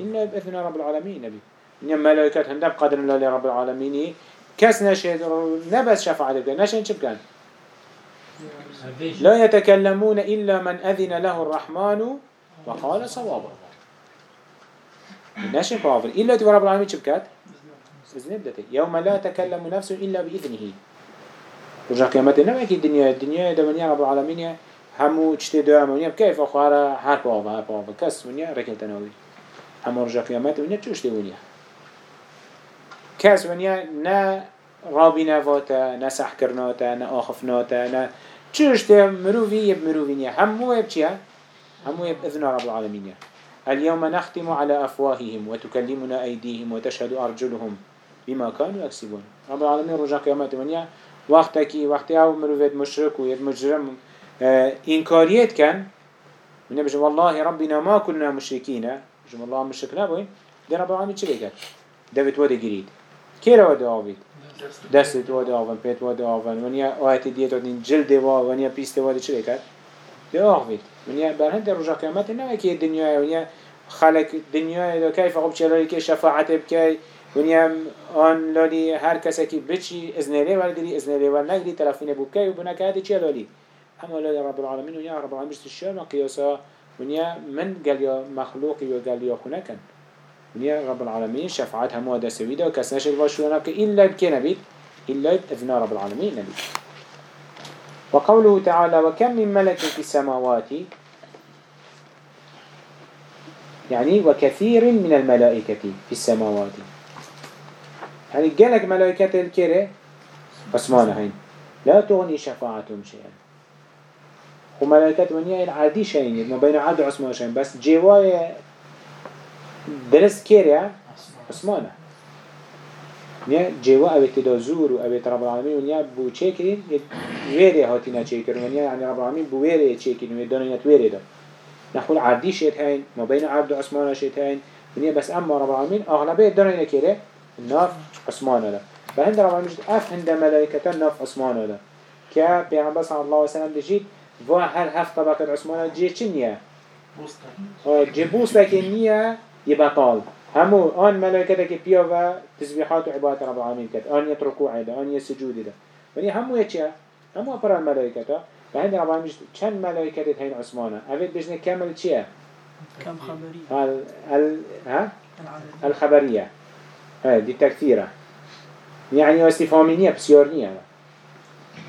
إلا بإذن رب العالمين نبي إن ملائكة هندب قدر الله لرب العالمين كس نشد نبس شفاعت بك نشد شبكان لا يتكلمون إلا من أذن له الرحمن وقال صوابا. ناشن بافر إلا تبى رب العالمين شبكات. إذن بدته يوم لا تكلم نفس إلا بإذنه. رجع قيامته. نما كي الدنيا الدنيا دنيا رب العالمين. همو تشتي دو همونيا كيف أخوارا؟ هر بافا هر بافا كس ونيا ركل تناوي همو رجع قيامته ونيا تشوش دي ونيا كس ونيا نا رابي نفاتا نا سحكرناتا نا آخفناتا نا تشوش دي مروفي يب مروفي نيا همو يب چيا همو يب إذن رب العالمين اليوم نختم على أفواههم وتكلمنا أيديهم وتشهد أرجلهم بما كانوا يكسبون. رب العالمين رجع قيامات منيا وقتك وقت أو مروفيت مشرك ويد مجرم آه، إنكاريت كان من بجم والله ربنا ما كنا مشركين بجم الله مشرك نبوين ده رب العالمين چه لكت دفت وده جريد كيرا وده آوید؟ دست وده آون پیت وده آون ونیا آیت دیت ودین جلد و ونیا پیست وده چه لکت ده آوید. ونیا برهند رجا قیامت نه که دنیا ونیا خلق دنیا دو کیف عقب چلالی که شفاعت بکی ونیا آن لالی هر کسی که بچی ازنیلی ولدری ازنیلی ول نگری طرفین بکی و بنا هدی چه لالی؟ اما لالی رب العالمین ونیا رب العالمین بشت الشام قیاسا ونیا من قال يا مخلوقي وقال يا خنكن ونیا رب العالمين شفاعت همو دا سويدا وكس نشل واشونا إلا بكي نبيت إلا بإذن رب العالمين نبيت وقوله تعالى وكم من ملك في السماوات؟ يعني وكثير من الملائكة في السماوات. يعني قالك ملائكة الكرة؟ أسمانهين لا تغني شفاعتهم شيئا. وملائكة ونيا العادي شيئين ما بين عاد عثمان شيئين بس جوايا درس كيريا عثمانه نیا جوا اوت دا زور و اوت رب العالمین ونیا بو چه کرین ویره هاتینا چه کرین ونیا یعنی رب العالمین بو ویره چه کرین و دانیت ویره دا. نحول عردی شید هین ما بین عبد و عثمان شید هین. ونیا بس اما رب العالمین اغلبه دانیت کره ناف عثمان دا. فهند رب العالمین اف هند ملائکتا ناف عثمان دا. که پیغمبر صلی الله علیه وسلم دجید و هر هفت طبقه عثمان جه چی نیه؟ جبوس لكن نية يبطال همو آن ملائكة كي بيا و تسبيحات وعبادة رب العالمين كت آن يتركوا عيدا آن يسجود ده وني همو يتشا همو أبرا الملائكة فهند رب العالمين چند ملائكة هين عثمانة أفيد بجنة كامل تشيا كم خبري ال ال ها؟ الخبرية هاي دي تكثيرة يعني استفهامية بسيورنية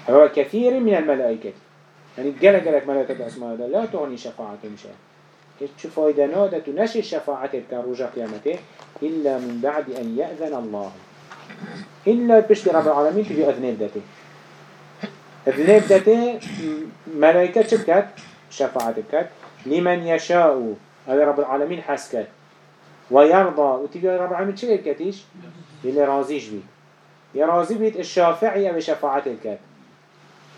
هو كثير من الملائكة يعني قال قالك ملائكة أسماء لا تغني شفاعتهم شيئا هيك فايدة نادة تنشي الشفاعة رجع قيامته إلا من بعد أن يأذن الله. إلا بشت رب العالمين تجي أذنب دته أذنب دته ملائكة شبكت شفاعة بكت لمن يشاء هذا رب العالمين حسكت ويرضى وتجي رب العالمين شو كتيش اللي راضيش بيه يا راضي بيت الشافعي أو شفاعة الكت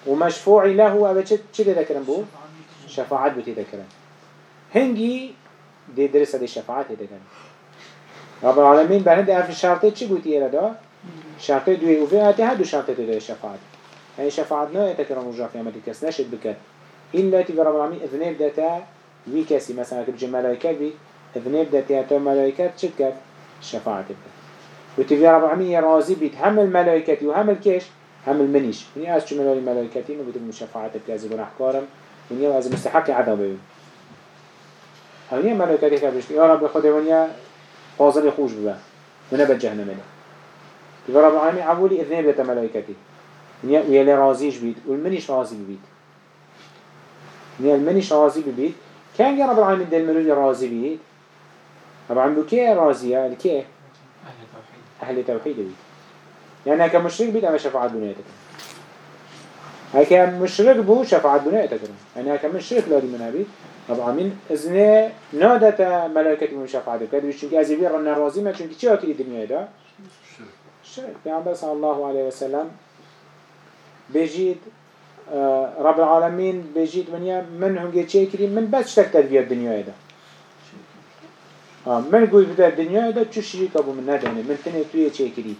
ومشفوعي له أو شو ذكرن بو؟ شفاعة بتذكرن هنگی دی درس دی شفاعت هده رب العالمین برهند اف شرطه چی گوتی ایره دا؟ شرطه دوی اوفه هاته ها دو شرطه دی شفاعت. يعني شفاعت نه تكرم رجع قيامتي كس نشد بك إلا تبي رب العالمين إذنب داتا كسي مثلا تبجي ملائكة بي إذنب داتا تو ملائكة شد كت شفاعت بك وتبي رب العالمين راضي بيت هم الملائكة وهم الكيش هم المنيش من يأس شو ملائكة ملائكتي ما بدهم شفاعت بك أزي بنا حكارم من يأس مستحق عذابهم هنيا ملائكة كبشت يا رب خدا ونيا فاضل خوش ببا ونبت جهنم له يا رب العالمين عبولي إذن بيت ملائكتي ونيا ويلي راضيش بيت والمنيش راضي ببيت ونيا المنيش راضي ببيت كان يا رب العالمين دل منو راضي بيت رب العالمين كي راضية الكي أهل توحيد بيت يعني كمشرك بيت أما شفاعة دنيتك هكا مشرك بو شفاعة دنيتك يعني هكا مشرك لا دي منها بيت رب العالمين إذن نادت ملائكة من شفاعة بكد وشتنك أزيبير رنا رازي ما چونك چه أكيد الدنيا دا؟ شرك. پیغمبر صلى الله عليه وسلم بجيد رب العالمين بجيد ونيا من هنگي چه كري؟ من بس شتك تدبير الدنيا دا. من قوي بدا الدنيا دا؟ چو شريك أبو من ندانه من تنه توية چه كري.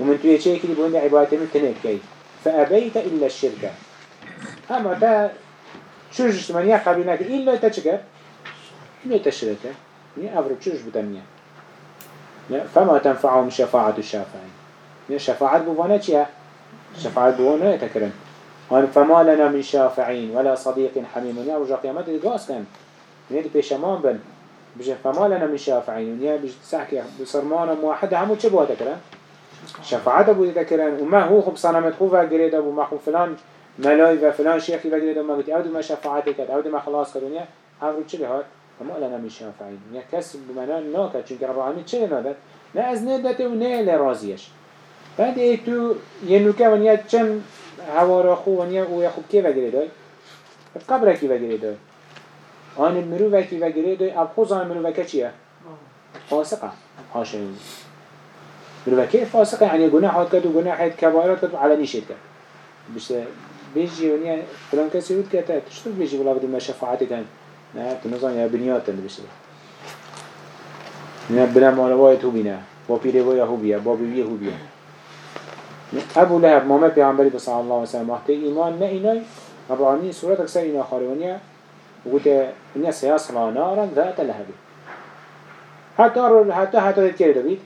ومن توية چه كري بوين عبادته من تنه كي فأبيت إلا الشركة أما تا شوش اجتماعية قبل نكر إلا تشكر إلا تشركه يعني أفرق شوش بتمنية فما تنفعهم شفاعة الشافعين. يعني شفاعة بوانا چيا؟ شفاعة بوانا يتكرن فما لنا من شافعين ولا صديق حميم. يعني رجع قيامات القاس كان. يعني بيشمان بن. بجي فما لنا من شافعين. يعني بيجي تسحكي بصرمان موحد همو چه تكرن شفاعة أبو تكرن وما هو خب صنمت خوفا قريد أبو ما خب فلان ملاي و فلان شيخي وقريد ما قلت أود ما شفاعتك أود ما خلاص كدنيا هاو چه هات فما لنا من شافعين يعني كسب بمنا ناكا چونك رب العالمين چه نادت لا از ندته و نه لرازيش بعد إيه تو ينوكا ونيا چن هوارا خو ونيا أو يخوب كي وقريد قبر كي وقريد آن المروفة كي وقريد اب خوز آن المروفة چيه فاسقة. حاشا مروفة مروکی فاسق یعنی گناهات کرد و گناهات كبارات کرد و علنی شد کرد. بشه بیجی و نیا فلان کسی بود که تا چطور بیجی بلا ما شفاعتی کن نه تو نزان یا بنیات تند بشه نه بنا مالوای تو بینه با پیره و یهوبیه با بیوی یهوبیه ابو لهب مامه پیغمبری صلی الله و سلم وقتی ایمان نه اینای ربعانی صورت اکثر اینا خاروانیه وقت اینا سیاس رانا رن ذات لهبی. حتی حتی حتی کرده بید.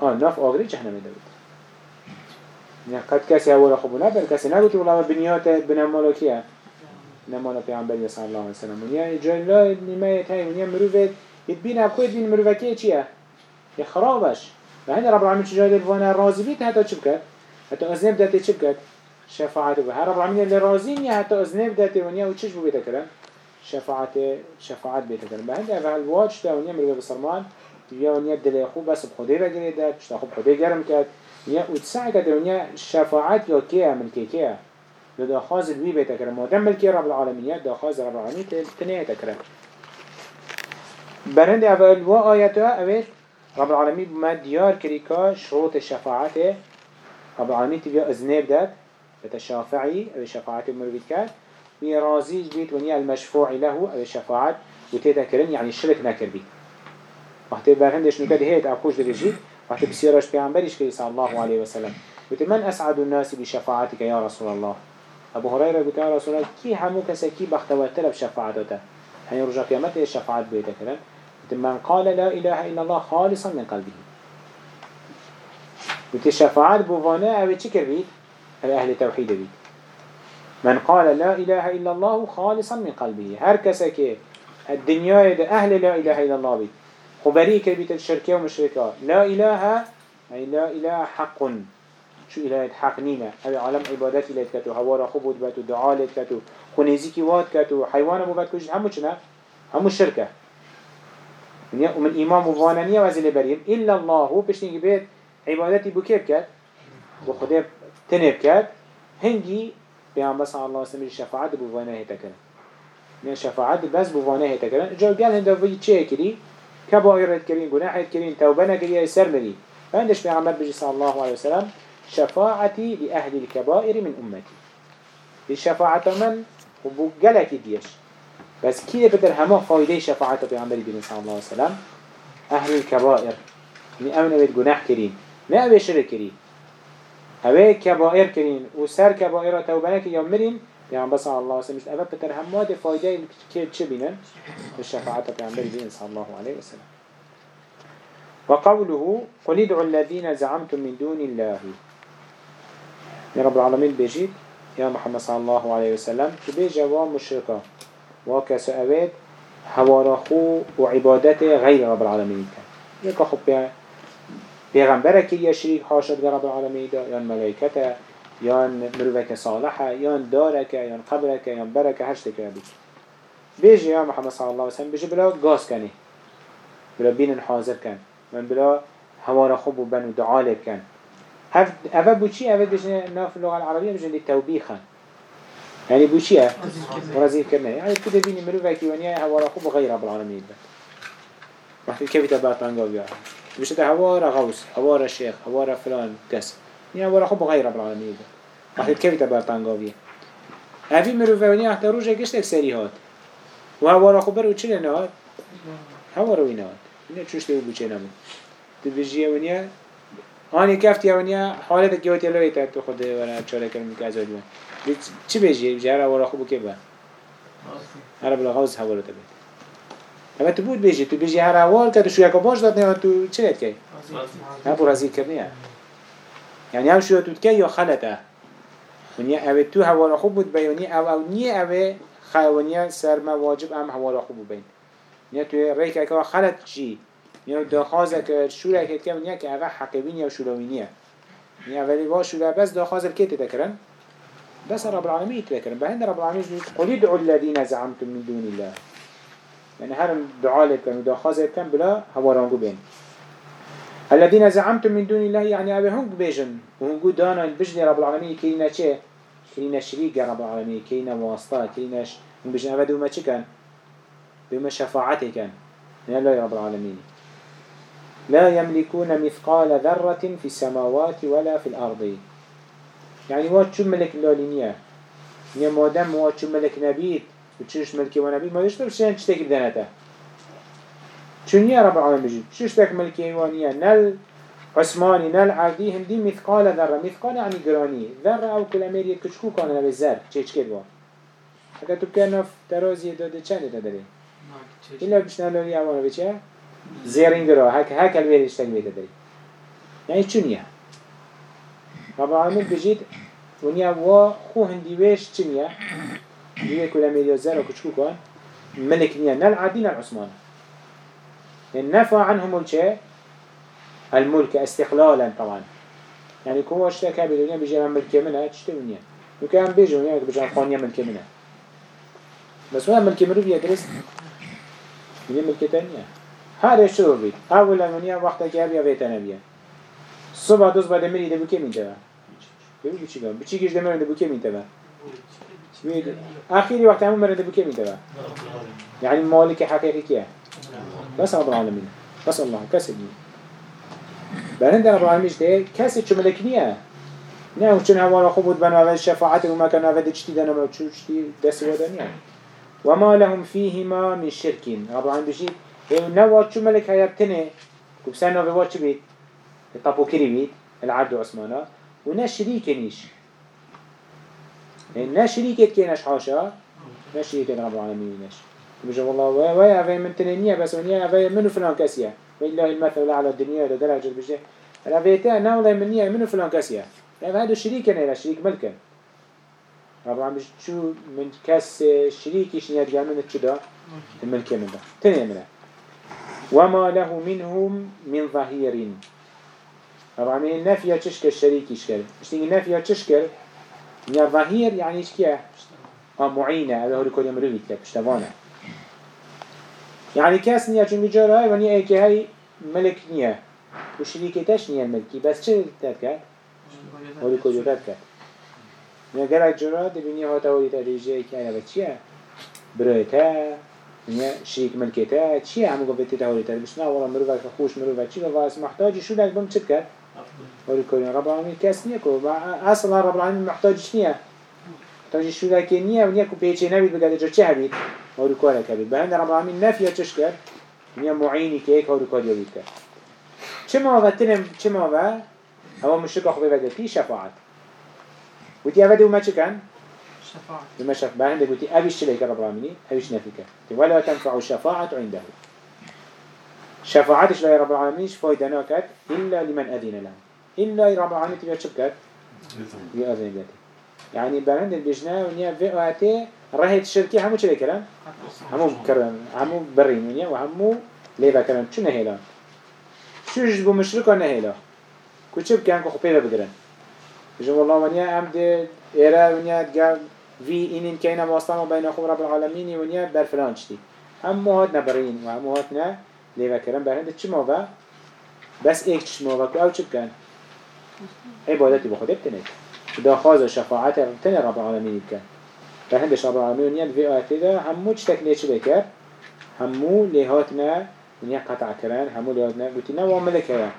آه نف آخری جهنم دبيت نه قد کسی اول خوب نه بر کسی نگوتی ولی بنیات بنا مالکیه نه مالا پیامبر صلی الله علیه و سلم ونیا جلال نیمه تای ونیا مروفت يتبين أبكو يتبين مروفكية چيا يا خرابش. فهنا رب العالمين شجاع دلوانا راضي بيت حتى چبكت حتى أذنب داتي چبكت شفاعته بها رب العالمين اللي راضين يا حتى أذنب داتي ونيا وچش بو بيتا كلام شفاعت شفاعت بيتا كلام بهند أفعل واج تا ونيا مروفة بسرمان يا ونيا دل خو بس بخدي بجري ده تشتا خو بخدي جرم كات يا وتسعى كده ونيا شفاعت يا كيا من كي كيا ده خاز الوي بيتا كلام ما دم ملكي رب العالمين ده خاز رب العالمين تنيه تكلام برند اول و آياته اول رب العالمين بما ديار كريكا شروط الشفاعته رب العالمين تبيا ازنيب داد. بتشافعي أو شفاعته مروفيد كات ميرازي بيت ونيا المشفوع له أو الشفاعات وتذكرن يعني الشرك نكر بي وقت برهندش نكد هيت اخوش درجي وقت بسيرش بيعنبرش كي صلى الله عليه وسلم. قلت من اسعد الناس بشفاعتك يا رسول الله. ابو هريره قلت يا رسول الله كي همو كسكي بختواتر بشفاعتك هاي رجع قيامته الشفاعات بيتك من قال لا إله إلا الله خالصا من قلبه وتشفاعات بوفانا أو تشكر بيت أهل توحيد بيت من قال لا إله إلا الله خالصا من قلبه هر كسك الدنيا ده أهل لا إله إلا الله بيت خبريك بيت الشركة ومشركة لا إله أي لا إله حق. شو إله حق؟ نينا. أو عالم عبادات إله كتو هوارا خبود باتو دعاء كتو خنيزيكي وات كتو حيوان أبو بات كوش همو چنا؟ همو الشركة ومن إمام وفانانية وزل بريم إلا الله بشتنج بيت عبادتي بو كيف كات؟ وخده تنب كات؟ هنجي بيان بس الله سمي الشفاعة بو فاناه تكرن من الشفاعة بس بو فاناه تكرن جو قال هنده في چه كبائر كرين جناح كرين توبنا كري سر مري فعندش بيعمل بجي صلى الله عليه وسلم شفاعتي لأهل الكبائر من أمتي. الشفاعة من؟ وبقلك ديش. بس كي بدر هما فايدة شفاعة بيعمل بين صلى الله عليه وسلم؟ أهل الكبائر. يعني أمن بيت جناح كريم. ما أبي شرك كريم أبي كبائر كريم. وسر كبائر توبانك يوم مرين؟ يعني بس الله عليه وسلم أبي بدر هما دي فايدة كي تشبينا الشفاعة بيعمل بين صلى الله عليه وسلم. وقوله قل ادعوا الذين زعمتم من دون الله. يا رب العالمين بيجيت يا محمد صلى الله عليه وسلم تبي جواب مشركه وكس أويد هوارخو وعبادته غير رب العالمين كان يكا خب بيغمبره كي يشريك حاشد رب العالمين دا يان ملايكته يان مروفك صالحة يان دارك يان قبرك يان برك هشتك يا بيك بيجي يا محمد صلى الله عليه وسلم بيجي بلا قاس كاني بلا بين حاضر كان من بلا هوارا خوب وبن ودعالب كان أفا بوشي أفا بيجي ناف اللغة العربية بيجي للتوبيخا يعني بوشيه ورزيل كرنا يعني كده بيني مروفة كيوانيا هوا خوب غير رب العالمين وقت كيف تبعت بانقاويا مش ده هوا غوص هوا شيخ هوا فلان كس نينا ورا خوب غیر رب العالمين وقت كيف تبار تنقاوية هفي مروفوني یعنی حتى روجه قشتك سري هات. وها ورا خوب برو چل نهات ها ورا وين هات اینه چوشتي بو چه نمون. تبجيه ونيا هاني كفت يا ونيا حالتك يوت هات تو خود ورا چاله كلمه كازاد چی چه بجيه بجيه ورا خوب که با هر بلا خوز هوا رو تبید اما تو بود بیجی تو بیجی هر اوال که تو شویه که باش داد نه تو چیه لید که؟ نه برازی کرنیه یعنی هم شو تو که یا خلطه ونیا اوه تو حواله خوب بود بیانی أو أو نی اوه خوانیا سر ما واجب أم حواله خوب بین نیا تو ریک که خلط دخوازه که شوره که که نیا که اوه حقیبین یا شلوینیه نیا ولی وا شوره بس دخوازه که تذکرن بس رب العالمين يتذكرن بهند رب العالمين قل ادعوا الذين زعمتم من دون الله. يعني هرم ودخوازه كان بلا هورانقو بين الذين زعمتم من دون الله يعني أبي بيجن. وهنگو دانا بجن رب العالمين كينا چه؟ كينا شريك رب العالمين كينا واسطة كينا ش... بجن أبي دوما چه كان؟ دوما شفاعته كان. من الله رب العالمين. لا يملكون مثقال ذرة في السماوات ولا في الأرض. يعني وات شو ملك اللالينية ونیا مادم ما چو ملک نبید و چوش ملکی و نبید ما داشته بشین چتکی بدنته چونيا رب العالمين بجي شوش تك ملكي نل؟ عثماني نل عردي هندي مثقال ذرة. مثقال يعني قراني ذرة أو كل أميرية كشكو كان نبي زر. چيش كدوا تو كان في ترازي داده چند دادري إلا بشنا لوني أمانا بچه زيرين قرا هك هك الويرش تك بيت دادري يعني چونيا رب العالمين بجيت ونيا وا خو هندي ويش چونيا ديه كل أميرية زر وكشكو كان ملك نيا نل عردي نل عثماني نفى عنهم الشيء الملك استقلالا طبعا. يعني كوا اشتكى بدنيا بيجي من ملك منها تشتري منها وكان بيجوا يعني بيجي خانية ملك منها بس وين ملك منه بيدرس بيجي ملك تانية هذا شو بيت؟ أول منيا وقت كاب يا بيت أنا بيا. الصبح دوس بعد مري من تبع بيقول بيجي كم بيجي كيش ده بكي من تبع آخر وقت ده بكي من تبع يعني مالك حقيقي كيا بس رب العالمين. بس الله كسب بعدين رب العالمين ده كسب شو ملك نيا نه و چون هوا خوب بود بنا شفاعت و ما كان هذا چتی دنا ما چو چتی دست ودن يعني وما لهم فيهما من شرك رب العالمين بيجي هي نوا شو ملك هيبتنه كبسان نوا واتش بيت الطابو كري بيت العبد عثمانا ونا شريك نيش نا شريك كيناش حاشا نا شريك رب العالمين نيش بجا والله ويا أفاي من تنينية بس ونيا أفاي منو فلان كاسية والله المثل على الدنيا ده درجة بجا الأفايتا ناولا منية منو فلان كاسية يعني هذا شريك أنا شريك ملكا طبعا مش شو من كاس شريك إيش نيات جامد كده الملك من ده تاني منه وما له منهم من ظهير طبعا من النفي تشكل الشريك يشكل مش تيجي النفي تشكل يا ظهير يعني إيش كيا آه معينة هذا هو اللي كل يوم رويت لك اشتغلنا يعني كاس نيا چون بجاره هاي ونيا ايكي هاي ملك نيا وشريكتش نيا الملكي. بس چه تتكت؟ هولي كجو تتكت نيا قرأت جرا دبينيا هاتا هولي تريجي ايكي هاي چيه؟ برایتا نيا شريك ملكتا چيه همو قفت تا هولي تريجي بس نا والله مروفك خوش مروفك چيه قفاس محتاجي شو لك بم چتكت؟ هولي كجو رب العالمين كاس نيا كو. أصلا رب العالمين محتاجش نيا محتاجي شو لك نيا ونيا كو بيچه نبيد بقدر جا چه هبيد؟ هورو كارا كبير بهند رب العالمين نفيا چش كر نيا معيني كيك هورو كار يبيد كر چما هوا تنم چما هوا هوا مشرك أخو بيبقى في شفاعت. وتي أفدي وما چكن شفاعة وما شف بهند قلتي أبيش شليك رب العالمين. أبيش نفيك ولا تنفع الشفاعة عنده. شفاعتش لا رب العالمين فايدة ناكت؟ إلا لمن أذن له. إلا رب العالمين تبقى شبكت يأذن ذاته يعني بهند البجنة ونيا في رهت شركي همو چه كرن همو كرن همو برينونيا و همو ليبا كرن چو نهيلان شو جبو مشركا نهيلا كوچه بكن كو خبيرا بگرن جب والله ونيا عمد ايرا ونيا دقال في إنين كينا واصلنا بين أخو خب رب العالمين ونيا برفلان شتي همو هاد نبرين و همو هاد نه ليبا كرن برهند چه موبا بس ايك چه موبا كو او چه بكن عبادتي بخده بتنه داخاز شفاعت رب العالمين بكن فهندش رب العالمين ونيا في آيات ده همو چتك ليش بكر همو لهاتنا ونيا قطع كران همو لهاتنا قلت نوا ملك هيا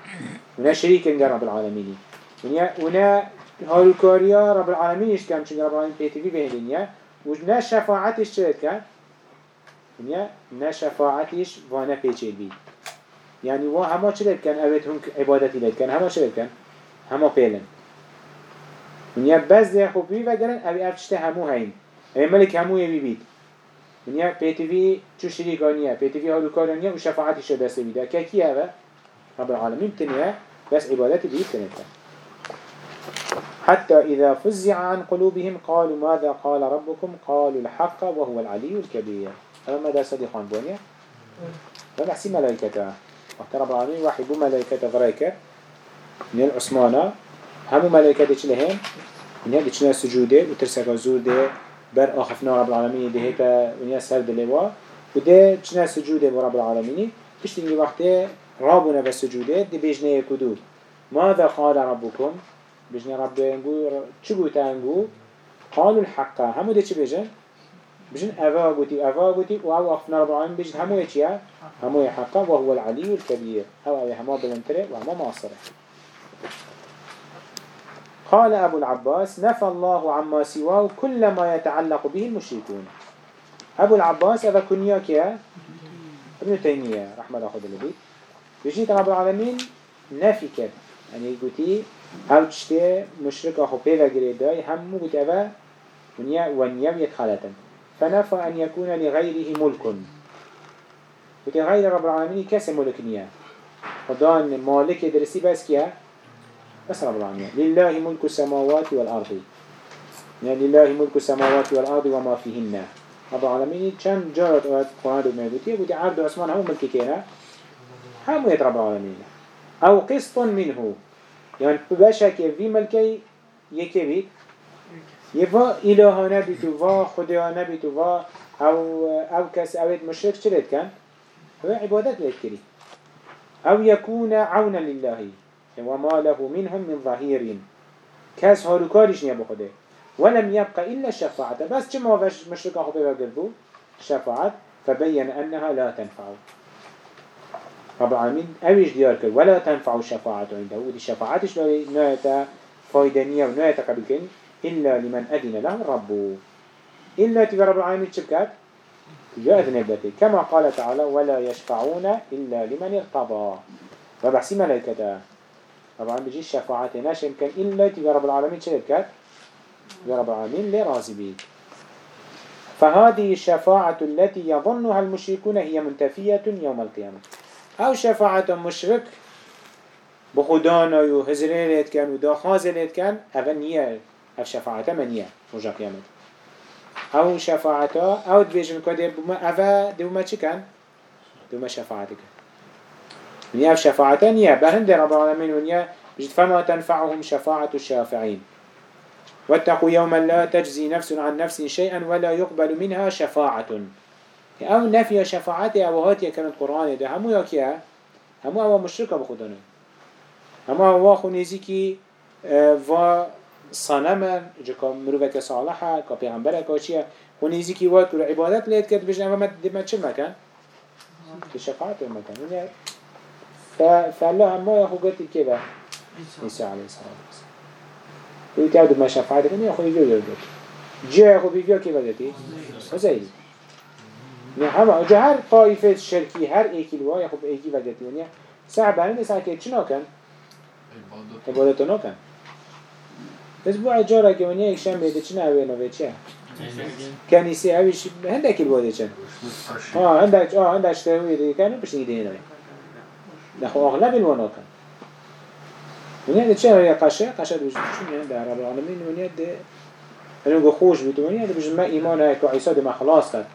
ونا شريك انجا رب العالمين ونيا ونا هالكاريا رب العالمين إيش كام چنگ رب العالمين بيتي في بهدنيا ونا شفاعتش كان ونيا نا شفاعتش وأنا بيچيل بي يعني وا هما چلت كان اويت هم عبادتي لت كان هما چلت كان هما بيلن ونيا بس ده خوبي وگرن اوي افشته همو هين اوي ملك همو يبي بيت ونيا بيتي چو شريكانيا بيتي في هالكارانيا وشفاعتش دست بيدا كاكي هذا رب العالمين تنيا بس عبادتي بيت كنتا حتى إذا فزع عن قلوبهم قالوا ماذا قال ربكم؟ قالوا الحق وهو العلي الكبير أما ماذا صديقان بونيا فبحسي ملائكة وقت رب العالمين واحد بو ملائكة غريكة من العثمانة همو ملائكة ديش لهم؟ من ديشنا سجوده وترسك زوده بر آخفنا رب العالمين ده هيك ونيا سر دلوا وده ديشنا سجوده برب العالمين بشتنجي وقت رابنا بسجوده دي بيجنا يكدود ماذا قال ربكم بجنا رب ينقو چگو تنقو قالوا الحق. همو ده چه بجن بجن أفا قوتي أفا قوتي وأو أخفنا رب العالمين بجن همو يتيا همو يحق وهو العلي الكبير أو أو همو بلنتره وهمو ماصره قال أبو العباس نفى الله عما سواه كل ما يتعلق به المشركون. أبو العباس أبا كنياك يا ابن تيمية رحمة الله خد البيت بجيت رب العالمين نفي كد يعني قلتي هاو تشتي مشرك أخو قريداي هم قلت أبا ونيا يتخلتا فنفى أن يكون لغيره ملك. قلت غير رب العالمين كاس ملك نيا؟ خدان مالك درسي بس كيا؟ بس رب العالمين. لله ملك السماوات والأرض. يعني لله ملك السماوات والأرض وما فيهن. رب العالمين كم جارت آيات قرآن دو مهدوتية قلت عرض عثمان هم ملكي كينا؟ هم رب العالمين. أو قسط منه. يعني بباشا كيف في ملكي يكي بيت. يفا إلهانا بيتو فا خديانا بيتو فا. أو أو كس أويد مشرك شريت كان؟ هو عبادات ليت كري. أو يكون عونا لله. وما له منهم من ظهير كاس هاروكاريش نيا بخده ولم يبقى إلا الشفاعة بس كما مشرك أخو بيبا قلبو شفاعة فبين أنها لا تنفع. رب العالمين أويش ديار كر ولا تنفع الشفاعة عنده. ودي الشفاعتش نويتا فايدانية ونويتا قبل إلا لمن أدن له ربه. إلا تبقى رب العالمين شبكات يأذن البتي كما قال تعالى ولا يشفعون إلا لمن ارتضى فبحسي ملائكته طبعا بيجي الشفاعة ناش يمكن إلا تبقى رب العالمين شبكات يا رب العالمين لرازي بيه فهذه الشفاعة التي يظنها المشركون هي منتفية يوم القيامة. أو شفاعة مشرك بخدانا يو هزرينيت كان ودا خازنيت كان أغنية أو شفاعة منية رجا قيامة أو شفاعة أو تبيجن كده بما أفا دوما چي كان دوما شفاعتك. نيا شفاعة نيا بهند رب العالمين ونيا جد فما تنفعهم شفاعة الشافعين واتقوا يوما لا تجزي نفس عن نفس شيئا ولا يقبل منها شفاعة. أو نفي شفاعة أو هاتي كانت قرآن ده. همو يكيا همو أو مشركة بخدانه همو أو خونيزي آه، و صنما جكا مروفك صالحة كا پیغمبره كا چيه خونيزي كي وات عبادت ليت كد بجن اما ما چه مكان في شفاعة المكان فالله هم ما يخو قلت كيبا إيسا عليه الصلاة والسلام ويتعود ما شفاعت كان يخو يجو يجو جاء يخو بيجو كيبا قلت وزيز نحما وجه هر طائفة الشركي هر ايكي لوا يخو بأيكي وقلت يعني ساعة هل نساعة كيب شنو كان عبادتو نو كان بس بو عجارة كيوانيا يكشن بيدي چنا اوينا بيچه هندکی بوده چند؟ آه چن آه هندك اه هندك کنن كانو بشنيدين اوي نخو اغلب الوانا کن ونیا ده چه هیا قشه؟ قشه دوش چون ده رب العالمین ونیا ده هنو گو خوش بیتو ونیا ده بجن ما های که عیسی ده ما کرد.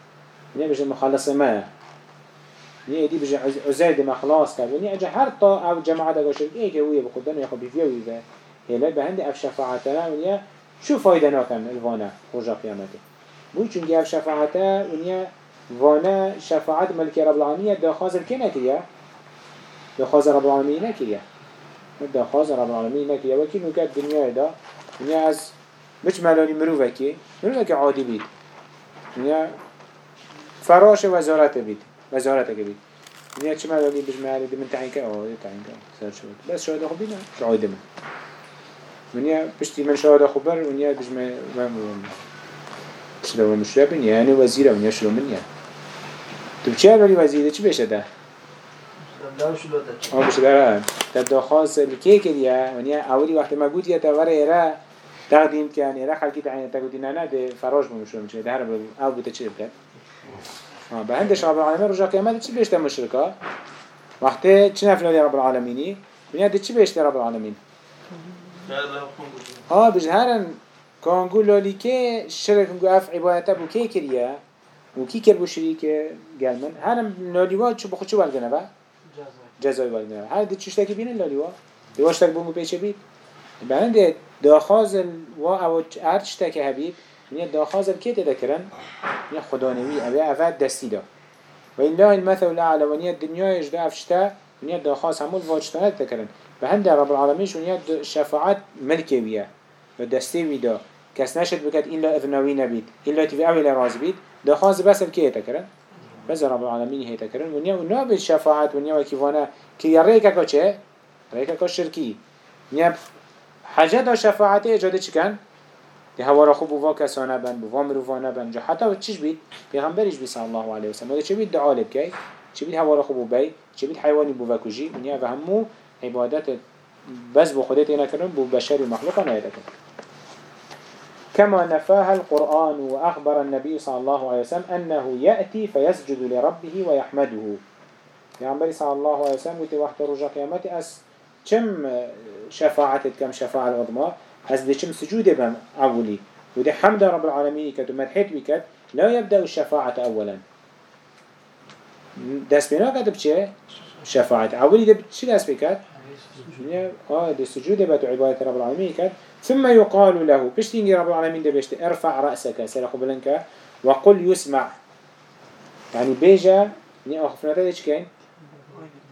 ونیا بجن مخلص ما. ونیا دی بجن عزیر ده ما خلاص کرد. ونیا اجا هر طا أو جماعة ده که ویه بخودن یا خب بیفیه ویه. هلا بهند اف شفاعتنا ونیا شو فایده ناکن؟ الوانا رجا قیامته. بو چون اف شفاعته ونیا وأنا شفاعت ملك رب العالمين ده خازر كنا كريا ده خازر رب العالمين كريا مده خاص رب العالمين نكي وكي نكات دنيا دا. دنيا از مش ملاني مروفكي مروفكي عادي بيت دنيا فراش وزارته بيت وزارته بيت دنيا چه ملاني بجمعالي دي من تعينك آه دي تعينك سر شود بس شهد اخو بينا شعايد من. دنيا بشتي من شهد اخو بر ونيا بجمع مامون شلو مشربين يعني وزيرة ونيا شلو من يعني تبچه اولی وزیره چی بشه ده؟ آه بشه داره. تبدا خاص الكي كريا ونيا أولي وقت ما قلت يتورى إرا تقديم كان إرا خلقي تعين تقولي نانا ده فراج بمشروع مش ده هرب أو بتشرب كان آه بهندش رب العالمين رجع كمان تشي بيشتا مشركة وقت تشنا فلان رب العالمين ونيا ده تشي بيشتا رب العالمين آه بجهرن كان قول لي كي شرك نقول أف عبادته بو كي كريا وكي كربو شريك قال من هرم نوليوات شو بخشوا بالجنبه جزای والدین هر دی چیش تکی بینن لالی وا. دیواش تک بومو پیچه بید. بعند داخاز و أو هر چیش تک هبید من داخاز کی تذکرن من خدا نوی اوه اوه دستی دا. و لا المثل الاعلى و نیت دنیایش دا افشتا من داخاز همون واجتانه تذکرن و هند رب العالمینش و نیت شفاعت ملکی ویه. و دستی وی دا. کس نشد بکد این لا اذنوی نبید. این لا تیوی اوی راز بید. داخاز بس الکی تذکرن بس رب العالمين هي تكرن ونيا ونيا بالشفاعة ونيا وكيفانا كي يريكا كوچه ريكا كو شركي ونيا حاجة دا شفاعت اجاده چکن ده هوا را خوب بوا کسانه بن بوا مروفانه بن جا حتی چیش بید؟ پیغمبرش بی صلی الله علیه وسلم چه بید دعا لبکی چه بید هوا را خوب چه بید حیوانی بوا کجی و همو عبادت بس بو خودت نکردن بو بشر و مخلوق نهیدکن كما نفاها القرآن وأخبر النبي صلى الله عليه وسلم أنه يأتي فيسجد لربه ويحمده. يعني صلى الله عليه وسلم قلت وقت رجع قيامتي أس كم شفاعتك كم شفاعة العظمى أس دي كم سجود بم أولي ودي حمد رب العالمين كت ومدحت بكت لا يبدأ الشفاعة أولا. دست بنا كتب؟ شفاعة أولي ده چه دست بكت؟ آه ده سجود بتو عبادة رب العالمين كت ثم يقال له بشتيني رب العالمين ده بشت ارفع رأسك سلخ بلنك وقل يسمع. يعني بيجا ني أخفنا ده كين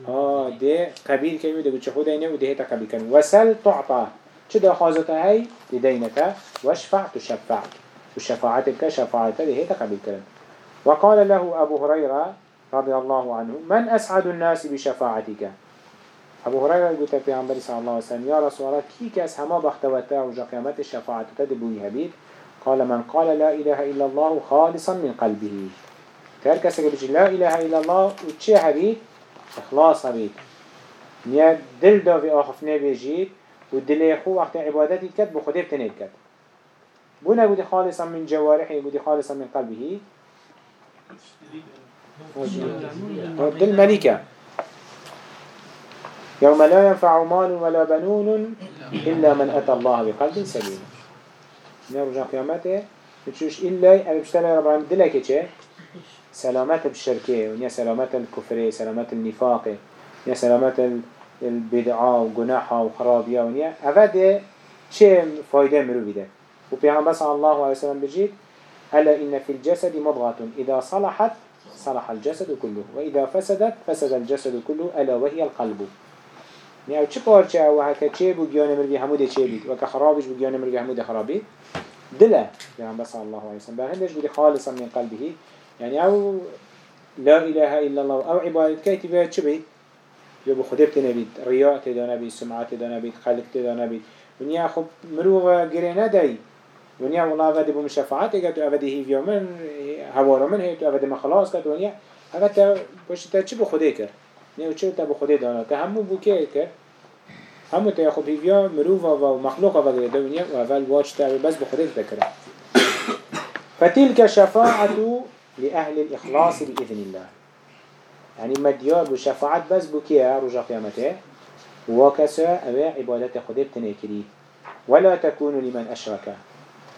آه ده قبيل كيو ده بتش خدا إنه وده هتا قبيل كان. وسل تعطى. شو ده خازته هاي؟ لدينك. واشفع تشفع. وشفاعتك شفاعتك ده هتا قبيل كان. وقال له أبو هريرة رضي الله عنه من أسعد الناس بشفاعتك؟ أبو هريرة قلت في عمبر صلى الله عليه وسلم يا رسول الله كي كاس هما بختوتا وجا قيامت الشفاعة تدبوي هبيد قال من قال لا إله إلا الله خالصا من قلبه. تركس بيجي لا إله إلا الله وتشي هبيد إخلاص هبيد نيا دل دا في آخف نبيجيد والدل يخو وقت عبادتي كد بخده بتنيد كد بنا قد خالصا من جوارحه قد خالصا من قلبه؟ دل ملكة يوم لا ينفع مال ولا بنون إلا من أتى الله بقلب سليم. نرجع قيامته بتشوش إلا أبي بشتغل رب العالمين. دلك إيه سلامات بالشركة ونيا سلامات الكفر سلامات النفاق ونيا سلامات البدعة وجناحة وخرابية ونيا. أفاد شيء فايدة مرو بده. وبيعم بس الله عليه وسلم بجيد ألا إن في الجسد مضغة إذا صلحت صلح الجسد كله وإذا فسدت فسد الجسد كله ألا وهي القلب. يعني چه پارچه أو هکه چه بو گیان مرگی همو ده چه بید و که خرابش بو گیان مرگی همو ده خرابید دله يعني بس الله عليه وسلم بهندش بودي خالصا من قلبه. يعني أو لا إله إلا الله. أو عبادة كيتي بها چه بيت يو بخده بتنبيد رياء تدانا بيد سمعة تدانا بيد خلق تدانا بيد ونيا خب مروغ گرينا داي ونيا والله أفاد بو مشافعات قد أفاد هيفيا من هوارا من هيتو أفاد مخلاص قد ونيا أفاد باشتا چه بخده كر نه چه تا به خدا دانا که همو بو که که همو تا خب هیویا مروفا و مخلوقا و غير دنیا و اول واج تا بس به خدا ذکره فتلك شفاعة لأهل الإخلاص بإذن الله يعني مديار بشفاعة بس بكيا رجع قيامته وكسا أبا عبادة خده بتنكري ولا تكون لمن أشرك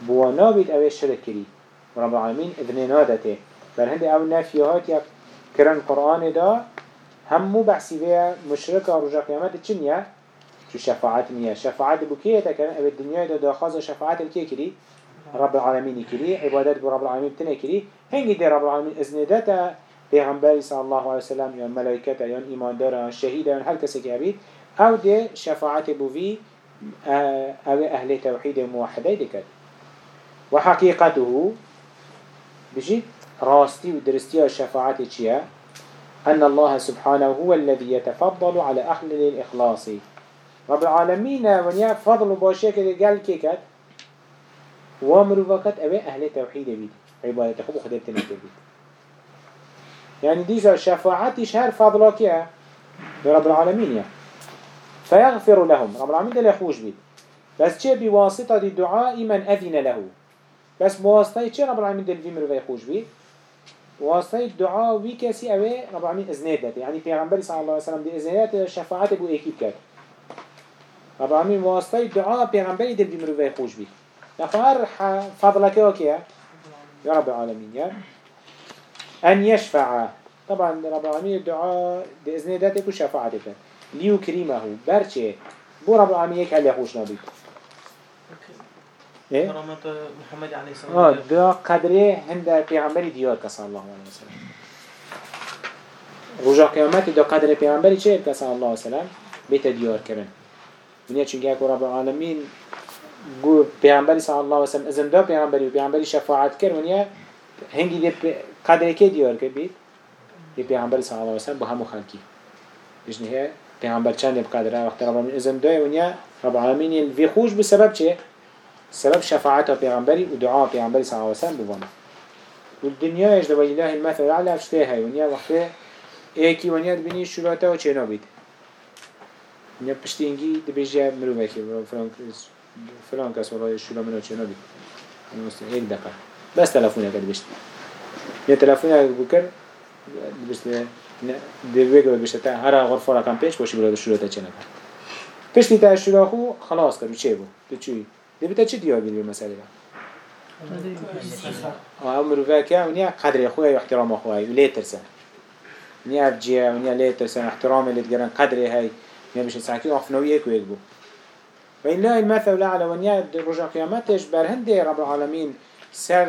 بوانابد أبا الشرك كري رب العالمين إذن نادته بل هندي أو نافيهات يكرن قرآن دا همو بحثي بيا مشركة رجع قيامت چنيا شو شفاعت نيا شفاعت بكية تكن أبي الدنيا دا داخازة شفاعت الكي كري رب العالمين كري عبادات برب العالمين تنه كري هنگي دي رب العالمين إذن داتا پیغمبر صلى الله عليه وسلم يا ملائكة يا إيمان دار يا شهيد يا هل كسك أبيد أو دي شفاعت بوفي أو أهل توحيد موحدة دكت وحقيقته بجد راستي ودرستي الشفاعت چيا أن الله سبحانه هو الذي يتفضل على أهل الإخلاص. رب العالمين ونيا فضل باشيك قال كيكت ومروفكت أبي أهل توحيد بيد عبادة خبو خدمت بيد يعني ديزا شفاعتي شهر فضلك يا؟ رب العالمين يا. فيغفر لهم. رب العالمين ده يخوش بيد بس چه بواسطة الدعاء من أذن له. بس بواسطة چه رب العالمين ده الفيمر ويخوش بيد واسطه الدعاء وی کسی اوه رب العالمین ازنه داده یعنی پیغمبر صلی الله علیه وسلم دی ازنیت شفاعت بو اکیب کرد رب العالمین واسطه الدعاء پیغمبری دل بی مروفة خوش بی نفر فضلك أوكي يا رب العالمين يا. أن يشفع. طبعا رب العالمين الدعاء بإذن ذاتك ليو كريمه. برشي بو رب العالمين يك هل يخوش نبيك إيه؟ كرامة محمد عليه السلام آه دا قدره هند پیغمبری دیار کسا الله علیه وسلم. رجا قیامت دا قدر پیغمبری چه کسا الله علیه وسلم؟ بیت دیار کرن ونیا چونکه اکو رب العالمین گو پیغمبری صلی الله علیه وسلم ازم دا پیغمبری و پیغمبری شفاعت کرد ونیا هنگی دی قدر که دیار کرد بید دی پیغمبری صلی الله علیه وسلم با همو خلکی بجنه پیغمبر چند بقدره وقت رب العالمین ازن دای ونیا رب العالمین في خوش بسبب چه؟ سبب شفاعت پیغمبری و دعا پیغمبری صلی الله علیه وسلم بوانه و ولله المثل الاعلى افشته هاي ونیا وقت ایکی ونیا بینی شروعاته و چه نابید. ونیا پشتی انگی دبیجه مرومه که فلان فلان کس ولای شروع منو چه نابید. یک بس تلفونه کرد بشتی یه تلفونه بکر بشتی دوی گرد بشه تا هر غرفه را کم پیش باشی برای شروع تا چه نکن پشتی خلاص کرد. چه بود؟ دی بتا چی دیار بیلی مسئله را أو مروفه که ونیا قدر خواه و احترام خواه و لی ترسن. ونیا افجیه ونیا لی ترسن احترام لی تگرن قدر های ونیا بشه ساکی افنوی یک و یک بو. وإن لا المثل الأعلى ونيا رجع قيامتش برهند رب العالمين سر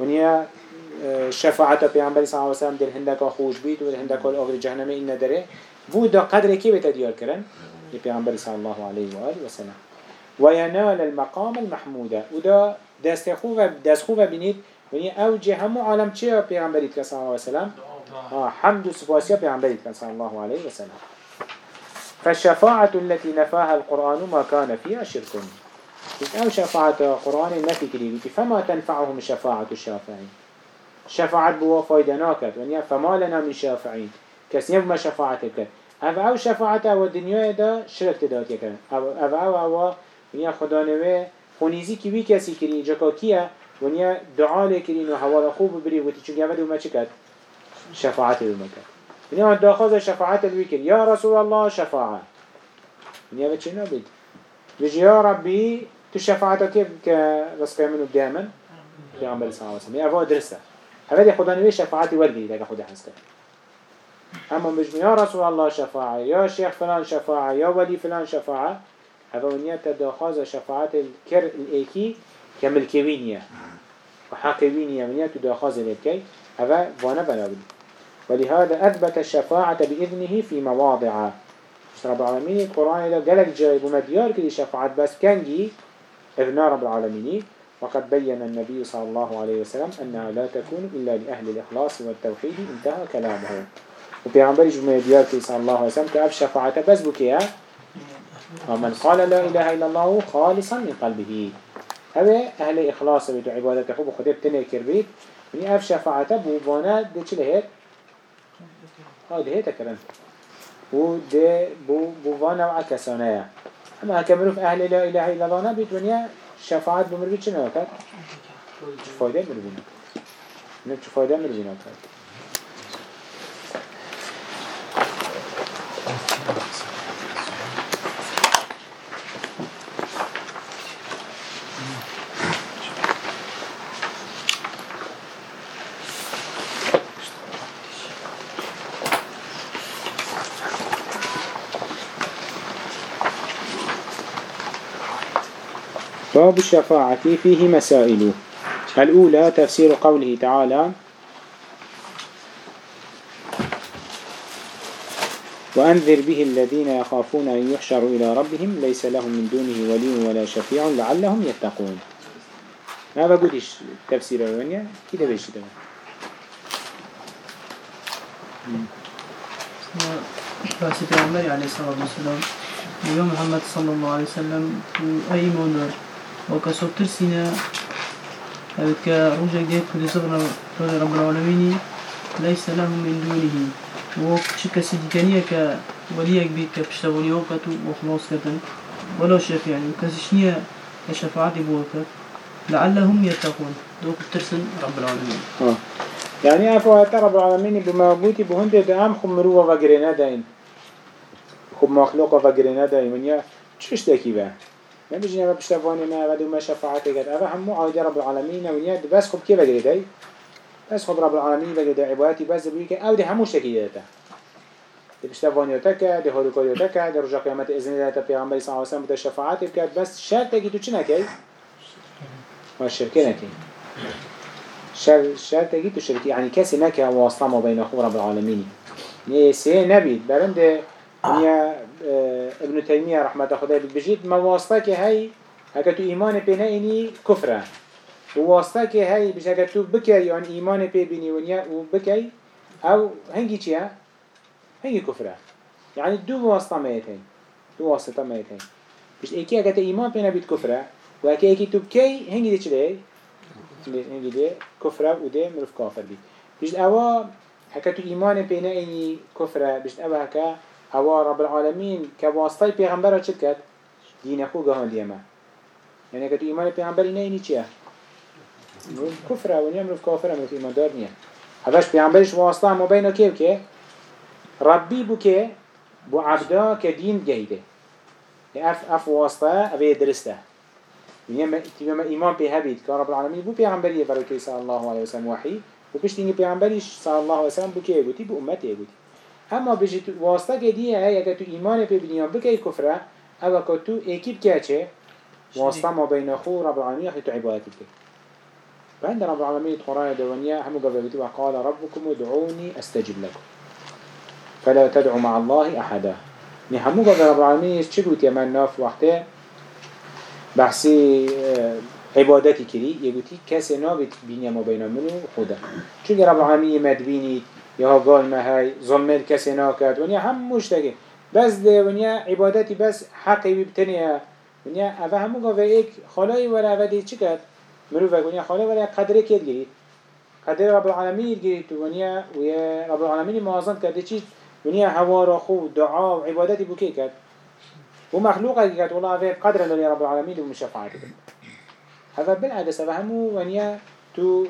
ونيا شفاعت پیامبری صلی الله علیه و سلم در هندک خوش بید و در هندک آخر جهنم این نداره بود دا قدر کی بهت دیار کردن پیامبری صلی الله علیه و آله و سلم. و ینال المقام المحموده و دا دست خوب بینید. ونی اوج همو عالم چه پیامبری صلی الله علیه و سلم حمد و سپاسی پیامبری صلی الله علیه و سلم فالشفاعة التي نفاها القرآن ما كان فيها شرك. أو شفاعة قرآن نفي كريبتي فما تنفعهم شفاعة الشافعين شفاعت بوا فايدة ونيا فما لنا من شافعين كسنيف ما شفاعت بكت أف أو شفاعت أو الدنيا دا شرك تدات أو أف أو أو ونيا خدا نوه خونيزي كي بي كسي كري جاكا كيا ونيا دعا لكرين وحوالا خوب بري وتي چون يمد وما چكت شفاعت المكت ونيا داخل شفاعت الوكر يا رسول الله شفاعة ونيا بچه نبيد بيجي يا ربي تو شفاعتك كيف كرسك منو بدامن پیغمبر صلی الله علیه و سلم. افا درسته هذا خدا نوی شفاعتی ورگی دیگه خدا هسته اما بجمع يا رسول الله شفاعة يا شيخ فلان شفاعة يا ولي فلان شفاعة هذا ونيا تدخاز شفاعة الكر الإيكي كملكوينية وحقوينية ونيا تدخاز الإيكي هذا وأنا بنابد ولهذا أثبت الشفاعة بإذنه في مواضع رب العالمين القرآن إذا قالك جايب ومديار كده شفاعة بس كان جي إذن رب العالمين وقد بين النبي صلى الله عليه وسلم أنها لا تكون إلا لأهل الإخلاص والتوحيد انتهى كلامه. وبيعنبري جمعي ديارتي صلى الله عليه وسلم كأف شفاعة بس بكيا ومن قال لا إله إلا الله خالصا من قلبه هذا أهل إخلاص بيتو عبادته حب خده بتنه كربيت من أف شفاعة بوانا دي چه لهيت؟ ها ده هيتا كرن و ده بوانا وعكسانايا أما هكملوا أهل لا إله إلا الله نبيت ونيا شفاعت بمروی چه نکرد؟ چه فایده مروی نکرد؟ نه چه باب الشفاعة فيه مسائل. الأولى تفسير قوله تعالى وأنذر به الذين يخافون أن يحشروا إلى ربهم ليس لهم من دونه ولي ولا شفيع لعلهم يتقون. ما بقولش تفسير الوانيا كده بيش ده؟ بس عليه الصلاة والسلام يوم محمد صلى الله عليه وسلم أي مونر وكسو ترسينا هذا كرجع جيت كل صغر رب العالمين ليس له من دونه. وشك سيدكانية كوليك بيت كبشتغوني وقت وخلاص كتن شفيع يعني. لعلهم يتقون. دوك رب العالمين. آه. يعني أفو رب العالمين بموجودي بهند وغيرنا داين. مخلوق داين. من يا نبى بشتفاني ما بدو ما شفاعته قد أبا هم عايد رب العالمين ونيا بس خب كيف داي بس خب رب العالمين بقدر عبادتي بس بيجي أو ده هموش تكيده ده بشتفاني تكا ده هلوكاري تكا ده رجع قيامة إذن الله تبيعمر صلى الله عليه وسلم بده شفاعته بكات بس شرط تكي تو چنا كي ما الشركة نكي شر شرط تكي تو شركي يعني كسي نكا واسطة ما بين أخو رب العالمين نيه سي نبي برند نيه ابن تيمية رحمة خدا بجيت مواسطة كي هاي هكا تو إيمان بينا إني كفرة وواسطة كي هاي بش هكا تو بكي يعني إيمان بي بيني ونيا وبكي أو هنجي چيا هنجي كفرة يعني دو واسطة ميتين دو واسطة ميتين بيش ايكي اگه ايمان بينا بيت كفرة واكي ايكي تو بكي هنگي دي چلي هنگي دي كفرة وده مروف كافر بي بيش اوا هكا تو ايمان بينا اي كفرة بيش اوا هكا اوا رب العالمين كواسطة پیغمبر چد كد دين خو گهان ديما يعني هكا تو ايمان پیغمبر اينا ايني چيه كفرة ونيا مروف كافرة مروف ايمان دار نيه هفاش پیغمبرش واسطة ما بينا كيف كي ربي بو كي بو عبدا كدين جيده اف اف واسطه اوه درسته. يعني تيما ايمان به هبيت رب العالمين بو پیغمبري بركي صلى الله عليه وسلم وحي و بشتيني پیغمبري صلى الله عليه وسلم بو كي بوتي بو امتي بوتي اما بجي واسطه كديه هي اگه تو ايمان به بنيان بكي كفره أو كتو اكيب كاچه واسطه ما بين خو رب العالمين أخي تو عبادتك فعند رب العالمين القرآن دوانيا همو قبلتي وقال ربكم ادعوني استجب لكم فلا تدعوا مع الله أحدا. ني همو قبل رب العالمين چه قلت يمن ناف وقته بحثي آه، عبادتي كري يقولي كسي نابت بيني ما بين منو خدا. چو رب العالمين يمد قال ما هاي ظلمت كسي ناكد ونيا هم مشتاقه بس ده ونيا عبادتي بس حقي ببتنيا ونيا اوه همو قبل ايك خلاي ولا اوه دي چه كد مروف ونيا خلاي ولا قدره كد گريد قدر رب العالمين گريد ونيا ويا رب العالمين موازن كده چي ونیا هوا خو دعا و عبادتی بو کی کرد؟ و مخلوقه کرد والله اوه قدر للی رب العالمین و کرد هذا بالعكس هذا همو ونیا تو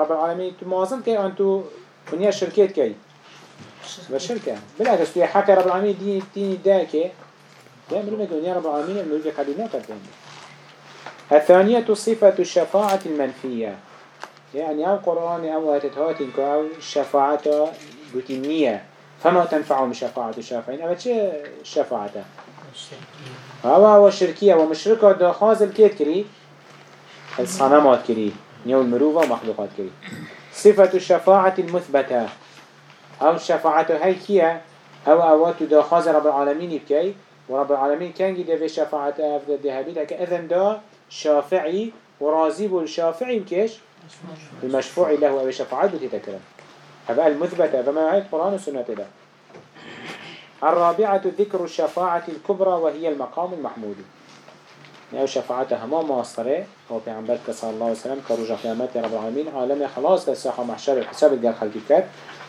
رب العالمين تو موازن كي أنتو ونيا شركات كي؟ بالشركة بالعكس تو حكى رب العالمين دين دين داكي لا ملوك ونيا رب العالمين الملوك قدينا كتبين الثانية صفة الشفاعة المنفية. يعني أو قرآن أو هاتتهاتين أو الشفاعة قتنية فما تنفعهم شفاعة الشافعين؟ أما چه شفاعته هوا هو شركية. ومشركة دا خازل كيت كري؟ الصنمات كري. نيو المروفة ومخلوقات كري. صفة الشفاعة المثبتة أو الشفاعة هاي كيا أو أوات دا خاز رب العالمين بكي. ورب العالمين كان جدا في شفاعة أفضل دهابيت هكا إذن دا شافعي ورازي بالشافعي بكيش؟ المشفوع له أو شفاعة بتتكرم هذا المثبتة. فما هي القرآن والسنة له الرابعة ذكر الشفاعة الكبرى وهي المقام المحمود. يعني شفاعتها ما مواصرة هو بيعنبرك صلى الله عليه وسلم كرجع قيامات رب العالمين عالم خلاص كالساحة محشر الحساب الجال خلقي كات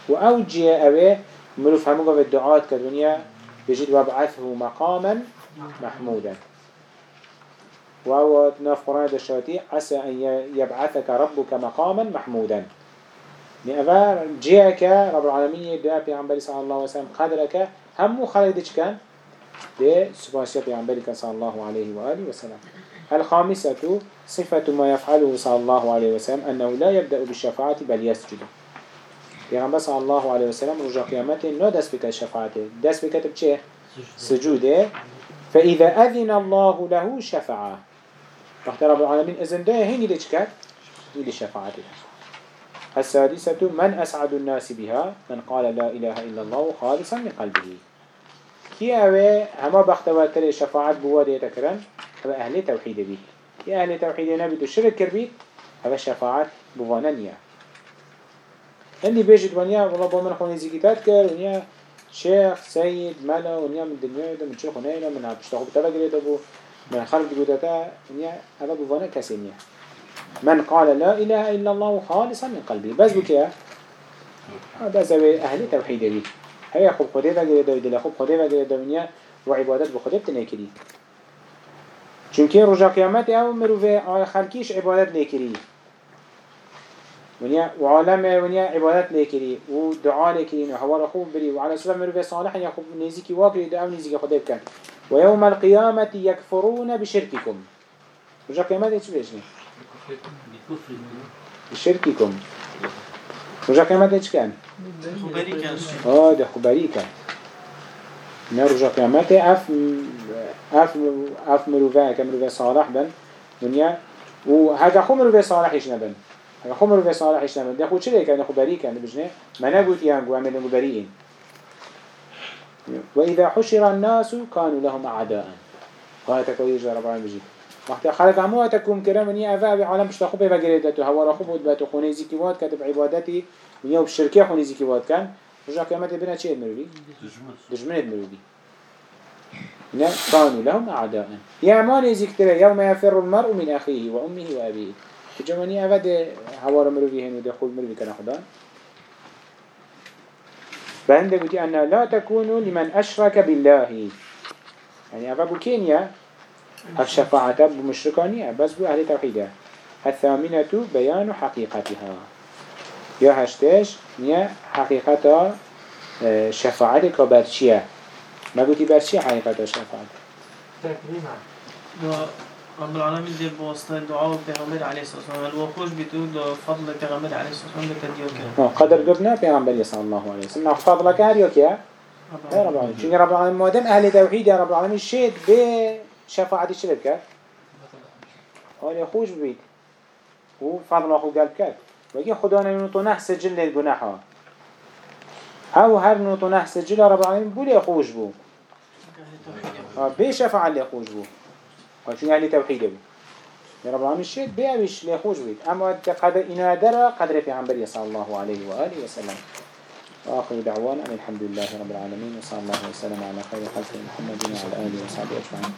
وأوجي أوي مروف هموغا في الدعاء كدنيا بجد وابعثه مقاما محمودا. وهو ناف قرآن دشاتي عسى أن يبعثك ربك مقاما محمودا. نأفا جيك رب العالمين يدعى بيعنبري صلى الله عليه وسلم قدرك همو خلق كان دي سباسية بيعنبري صلى الله عليه وآله وسلم. الخامسة صفة ما يفعله صلى الله عليه وسلم أنه لا يبدأ بالشفاعة بل يسجد. بيعنبر صلى الله عليه وسلم رجع قيامته نو دست بك الشفاعة دست بك تبچه سجوده. فإذا أذن الله له شفاعة وقت رب العالمين إذن ده هنجي ديش كان يلي شفاعته السادسة من أسعد الناس بها؟ من قال لا إله إلا الله خالصا من قلبه. كي أوي هما بختواتر شفاعت بوادي تكرن هذا أهل توحيد بيت كي أهل توحيد نبي الشرك كربيت هذا شفاعت بوانانيا اللي بيجد ونيا والله بومن خوني زيكتات كر ونيا شيخ سيد ملا ونيا من الدنيا ده من شيخ ونيا من عبشتاق بتبقى أبو من خلق جودتا ونيا هذا بوانا كسينيا من قال لا إله إلا الله خالصا من قلبي بس بكيا هذا زوي أهل توحيد بي هيا خب خدای وگره دای دل خب خدای وگره دنیا و عبادت به خدای تنه کری چونکه رجا قیامت او مروفه آل خلکیش عبادت نکری. ونیا و عالم ونیا عبادت نکری. و دعا لیکری و خوب بری و على سلام مروفه صالح یا خب نزیکی واقعی دعا نزیکی خدای بکن و یوم القیامت یکفرون بشرککم رجا قیامت چی بشنی؟ بشرککم رجع قيامت إيش كان؟ آه ده خبري كان نرجع قيامت اف اف اف مروفا كمروفا صالح بن ونيا وهذا خو مروفا صالح إيش نبن هذا خو مروفا صالح إيش نبن ده خو چلي كان خبري كان بجنه ما نقول يانغو عمل خبريين وإذا حشر الناس كانوا لهم أعداء قال تكوير رب العالمين بجيب وقت خلق عمو تكون كرام ونيا أفا بعالم بشتا خوبه وگرده تو هوا را خوب بود باتو خونه زيكي واد كتب عبادتي ونيا وبشركه خونه زيكي واد كان رجع قيامت بنا چه مروي دجمنت مروي لا كانوا لهم أعداء. يا ماني ذكر يوم يفر المرء من أخيه وأمه وأبيه جماني أفد حوار مروي هنو دخول مروي كان خدان فعندك قلت أن لا تكونوا لمن أشرك بالله. يعني أفا كينيا الشفاعة بمشركانية بس بو أهل توحيدة. الثامنة بيان حقيقتها. يا هشتاش نيا حقيقة آه، شفاعة كبرشية ما قلتي برشية حقيقة شفاعة رب العالمين دي بواسطة دعاء پیغمبر عليه الصلاة والسلام. الوخوش بتو فضل پیغمبر عليه الصلاة والسلام بكديو كان قدر قرنا پیغمبر صلى الله عليه وسلم فضلك هاريوك يا رب العالمين. چونك رب العالمين؟ مادم أهل توحيد يا رب العالمين. شيد بشفاعة الشركة هاري خوش بيت وفضل أخو قلب كات وكي خدانا ينطو نحس جل الجناحة أو هر نطو نحس جل رب العالمين بولي خوش بو. بشفاعة اللي خوش بو. وشو يعني توحيد بو. رب العالمين شيء بيعيش ليخوش بيت أما قدر إنا درى قدر في عنبري صلى الله عليه وآله وسلم وآخر دعوانا الحمد لله رب العالمين وصلى الله وسلم على خير خلق محمد وعلى آله وصحبه أجمعين